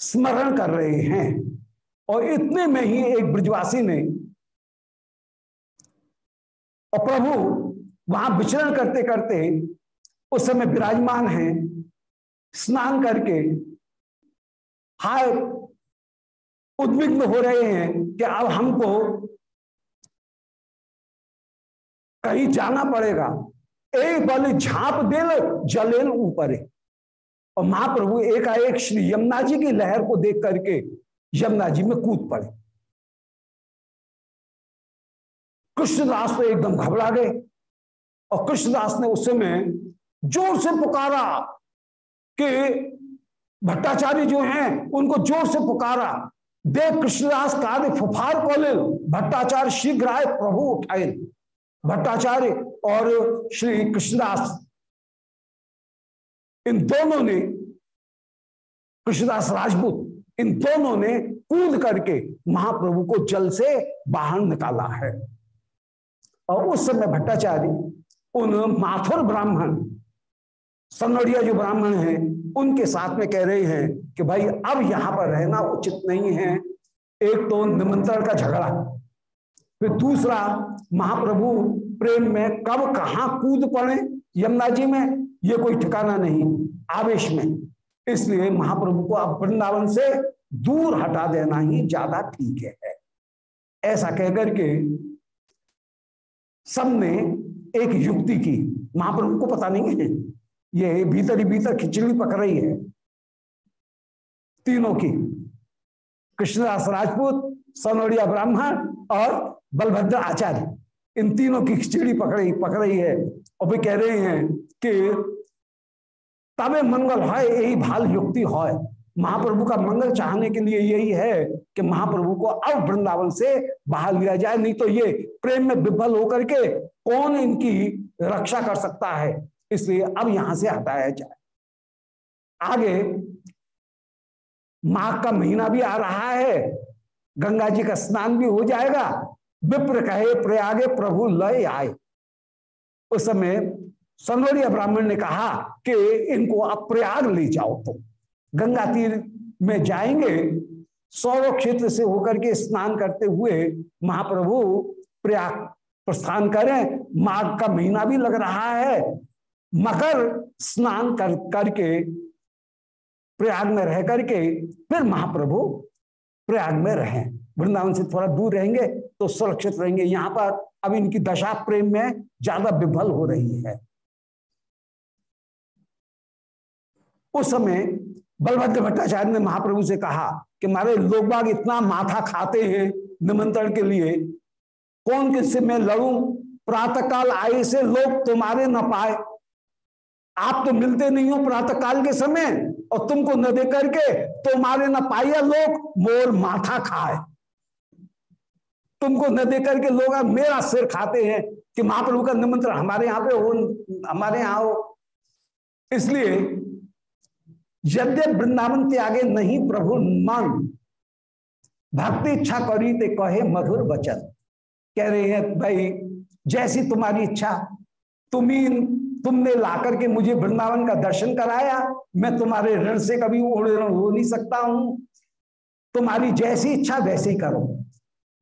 स्मरण कर रहे हैं। और इतने में ही एक ब्रजवासी ने और प्रभु वहाँ विचरण करते करते उस समय विराजमान है, स्नान करके हाय उद्विग्न हो रहे हैं कि अब हमको कहीं जाना पड़ेगा। एक बल झाप दे जलेल ऊपर और महाप्रभु एकाएक श्री यमुना जी की लहर को देख करके यमुना जी में कूद पड़े। कृष्णदास तो एकदम घबरा गए और कृष्णदास ने उस समय ज़ोर से पुकारा कि भट्टाचार्य जो हैं, उनको ज़ोर से पुकारा देव कृष्णदास कार्य फुफार कोलिल भट्टाचार्य शीघ्र आए, प्रभु उठाए भट्टाचार्य और श्री कृष्णदास। इन दोनों ने कृष्णदास राजपूत, इन दोनों ने कूद करके महाप्रभु को जल से बाहर निकाला है। और उस समय भट्टाचार्य, उन माथुर ब्राह्मण, सनौड़िया जो ब्राह्मण हैं, उनके साथ में कह रहे हैं कि भाई, अब यहाँ पर रहना उचित नहीं है। एक तो निमंत्रण का झगड़ा फिर दूसरा, महाप्रभु, प्रेम में कब, कहा कूद पड़े? यमुना जी में। ये कोई ठिकाना नहीं, आवेश में। इसलिए महाप्रभु को अब वृंदावन से दूर हटा देना ही ज़्यादा ठीक है। ऐसा कहकर के सबने एक युक्ति की। महाप्रभु को पता नहीं है। ये भीतर ही भीतर खिचड़ी पक रही है। तीनों की, कृष्णदास राजपूत सनोड़िया ब्राह्मण और बलभद्र आचार्य, इन तीनों की खिचड़ी पक रही पक रही है और वे कह रहे हैं कि तबे मंगल है यही भाल युक्ति है महाप्रभु का मंगल चाहने के लिए यही है कि महाप्रभु को अब वृंदावन से बाहर लिया जाए, नहीं तो ये प्रेम में विफल होकर के कौन इनकी रक्षा कर सकता है? इसलिए अब यहाँ से हटाया जाए। आगे, माघ का महीना भी आ रहा है, गंगा जी का स्नान भी हो जाएगा विप्र कहे प्रयागे प्रभु लय आए. उस समय सनोरिया ब्राह्मण ने कहा कि इनको अब प्रयाग ले जाओ तो गंगा तीर में जाएँगे सौरव क्षेत्र से होकर के स्नान करते हुए महाप्रभु प्रयाग प्रस्थान करें। माघ का महीना भी लग रहा है। मकर स्नान कर, करके, प्रयाग में रह करके फिर महाप्रभु प्रयाग में रहें। वृंदावन से थोड़ा दूर रहेंगे। तो सुरक्षित रहेंगे। यहाँ पर अब इनकी दशा प्रेम में ज़्यादा विफल हो रही है। उस समय बलभद्र भट्टाचार्य ने महाप्रभु से कहा कि, मारे, लोग बाग इतना माथा खाते हैं निमंत्रण के लिए। कौन किससे मैं लड़ू? प्रातः काल आए से लोग तुम्हारे न पाए। आप तो मिलते नहीं हो प्रातः काल के समय और तुमको न दे करके तुम्हारे न पाइया लोग। मोर माथा खाए। तुमको न दे करके लोग मेरा सिर खाते हैं कि महाप्रभु का निमंत्रण हमारे यहाँ पे हो, हमारे यहाँ हो। इसलिए यद्य वृंदावन त्यागे नहीं प्रभु मन भक्ति इच्छा करी ते कहे मधुर वचन। कह रहे हैं, भाई, जैसी तुम्हारी इच्छा, तुम्ही, तुमने ला करके मुझे वृंदावन का दर्शन कराया, मैं तुम्हारे ऋण से कभी ऋण हो नहीं सकता हूँ। तुम्हारी जैसी इच्छा वैसे ही करो।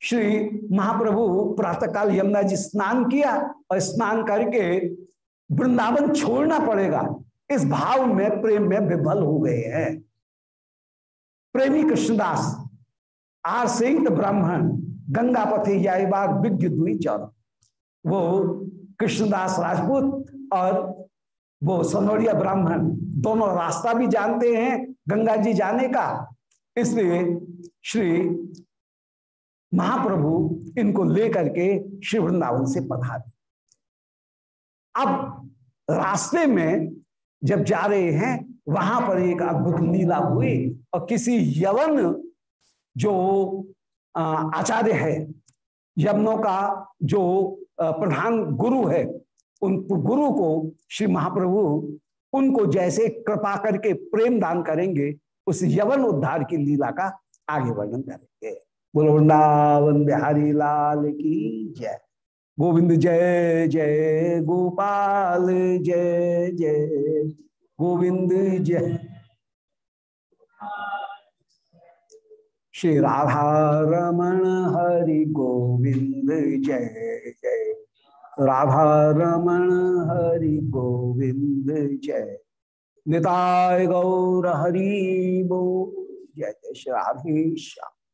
श्री महाप्रभु प्रातःकाल यमुना जी स्नान किया और स्नान करके वृंदावन छोड़ना पड़ेगा। इस भाव में, प्रेम में विफल हो गए हैं। प्रेमी कृष्णदास आर सिंह ब्राह्मण गंगा पथे याईबाग विज्ञ दुई चौर। वो कृष्णदास राजपूत और वो सनौड़िया ब्राह्मण, दोनों रास्ता भी जानते हैं, गंगा जी जाने का। इसलिए श्री महाप्रभु इनको लेकर के श्री वृंदावन से पधारे। अब रास्ते में जब जा रहे हैं, वहाँ पर एक अद्भुत लीला हुई और किसी यवन जो आचार्य है, यवनों का जो प्रधान गुरु है, उन गुरु को श्री महाप्रभु उनको जैसे कृपा करके प्रेम दान करेंगे, उस यवन उद्धार की लीला का आगे वर्णन करेंगे। बोलो वृंदावन बिहारी लाल की जय। गोविंद जय जय गोपाल, जय जय गोविंद, जय। श्री राधा रमण हरि गोविंद, जय जय। राधा रमण हरि गोविंद, जय। निताय गौर हरि बो जय जय। श्री राधेश्याम।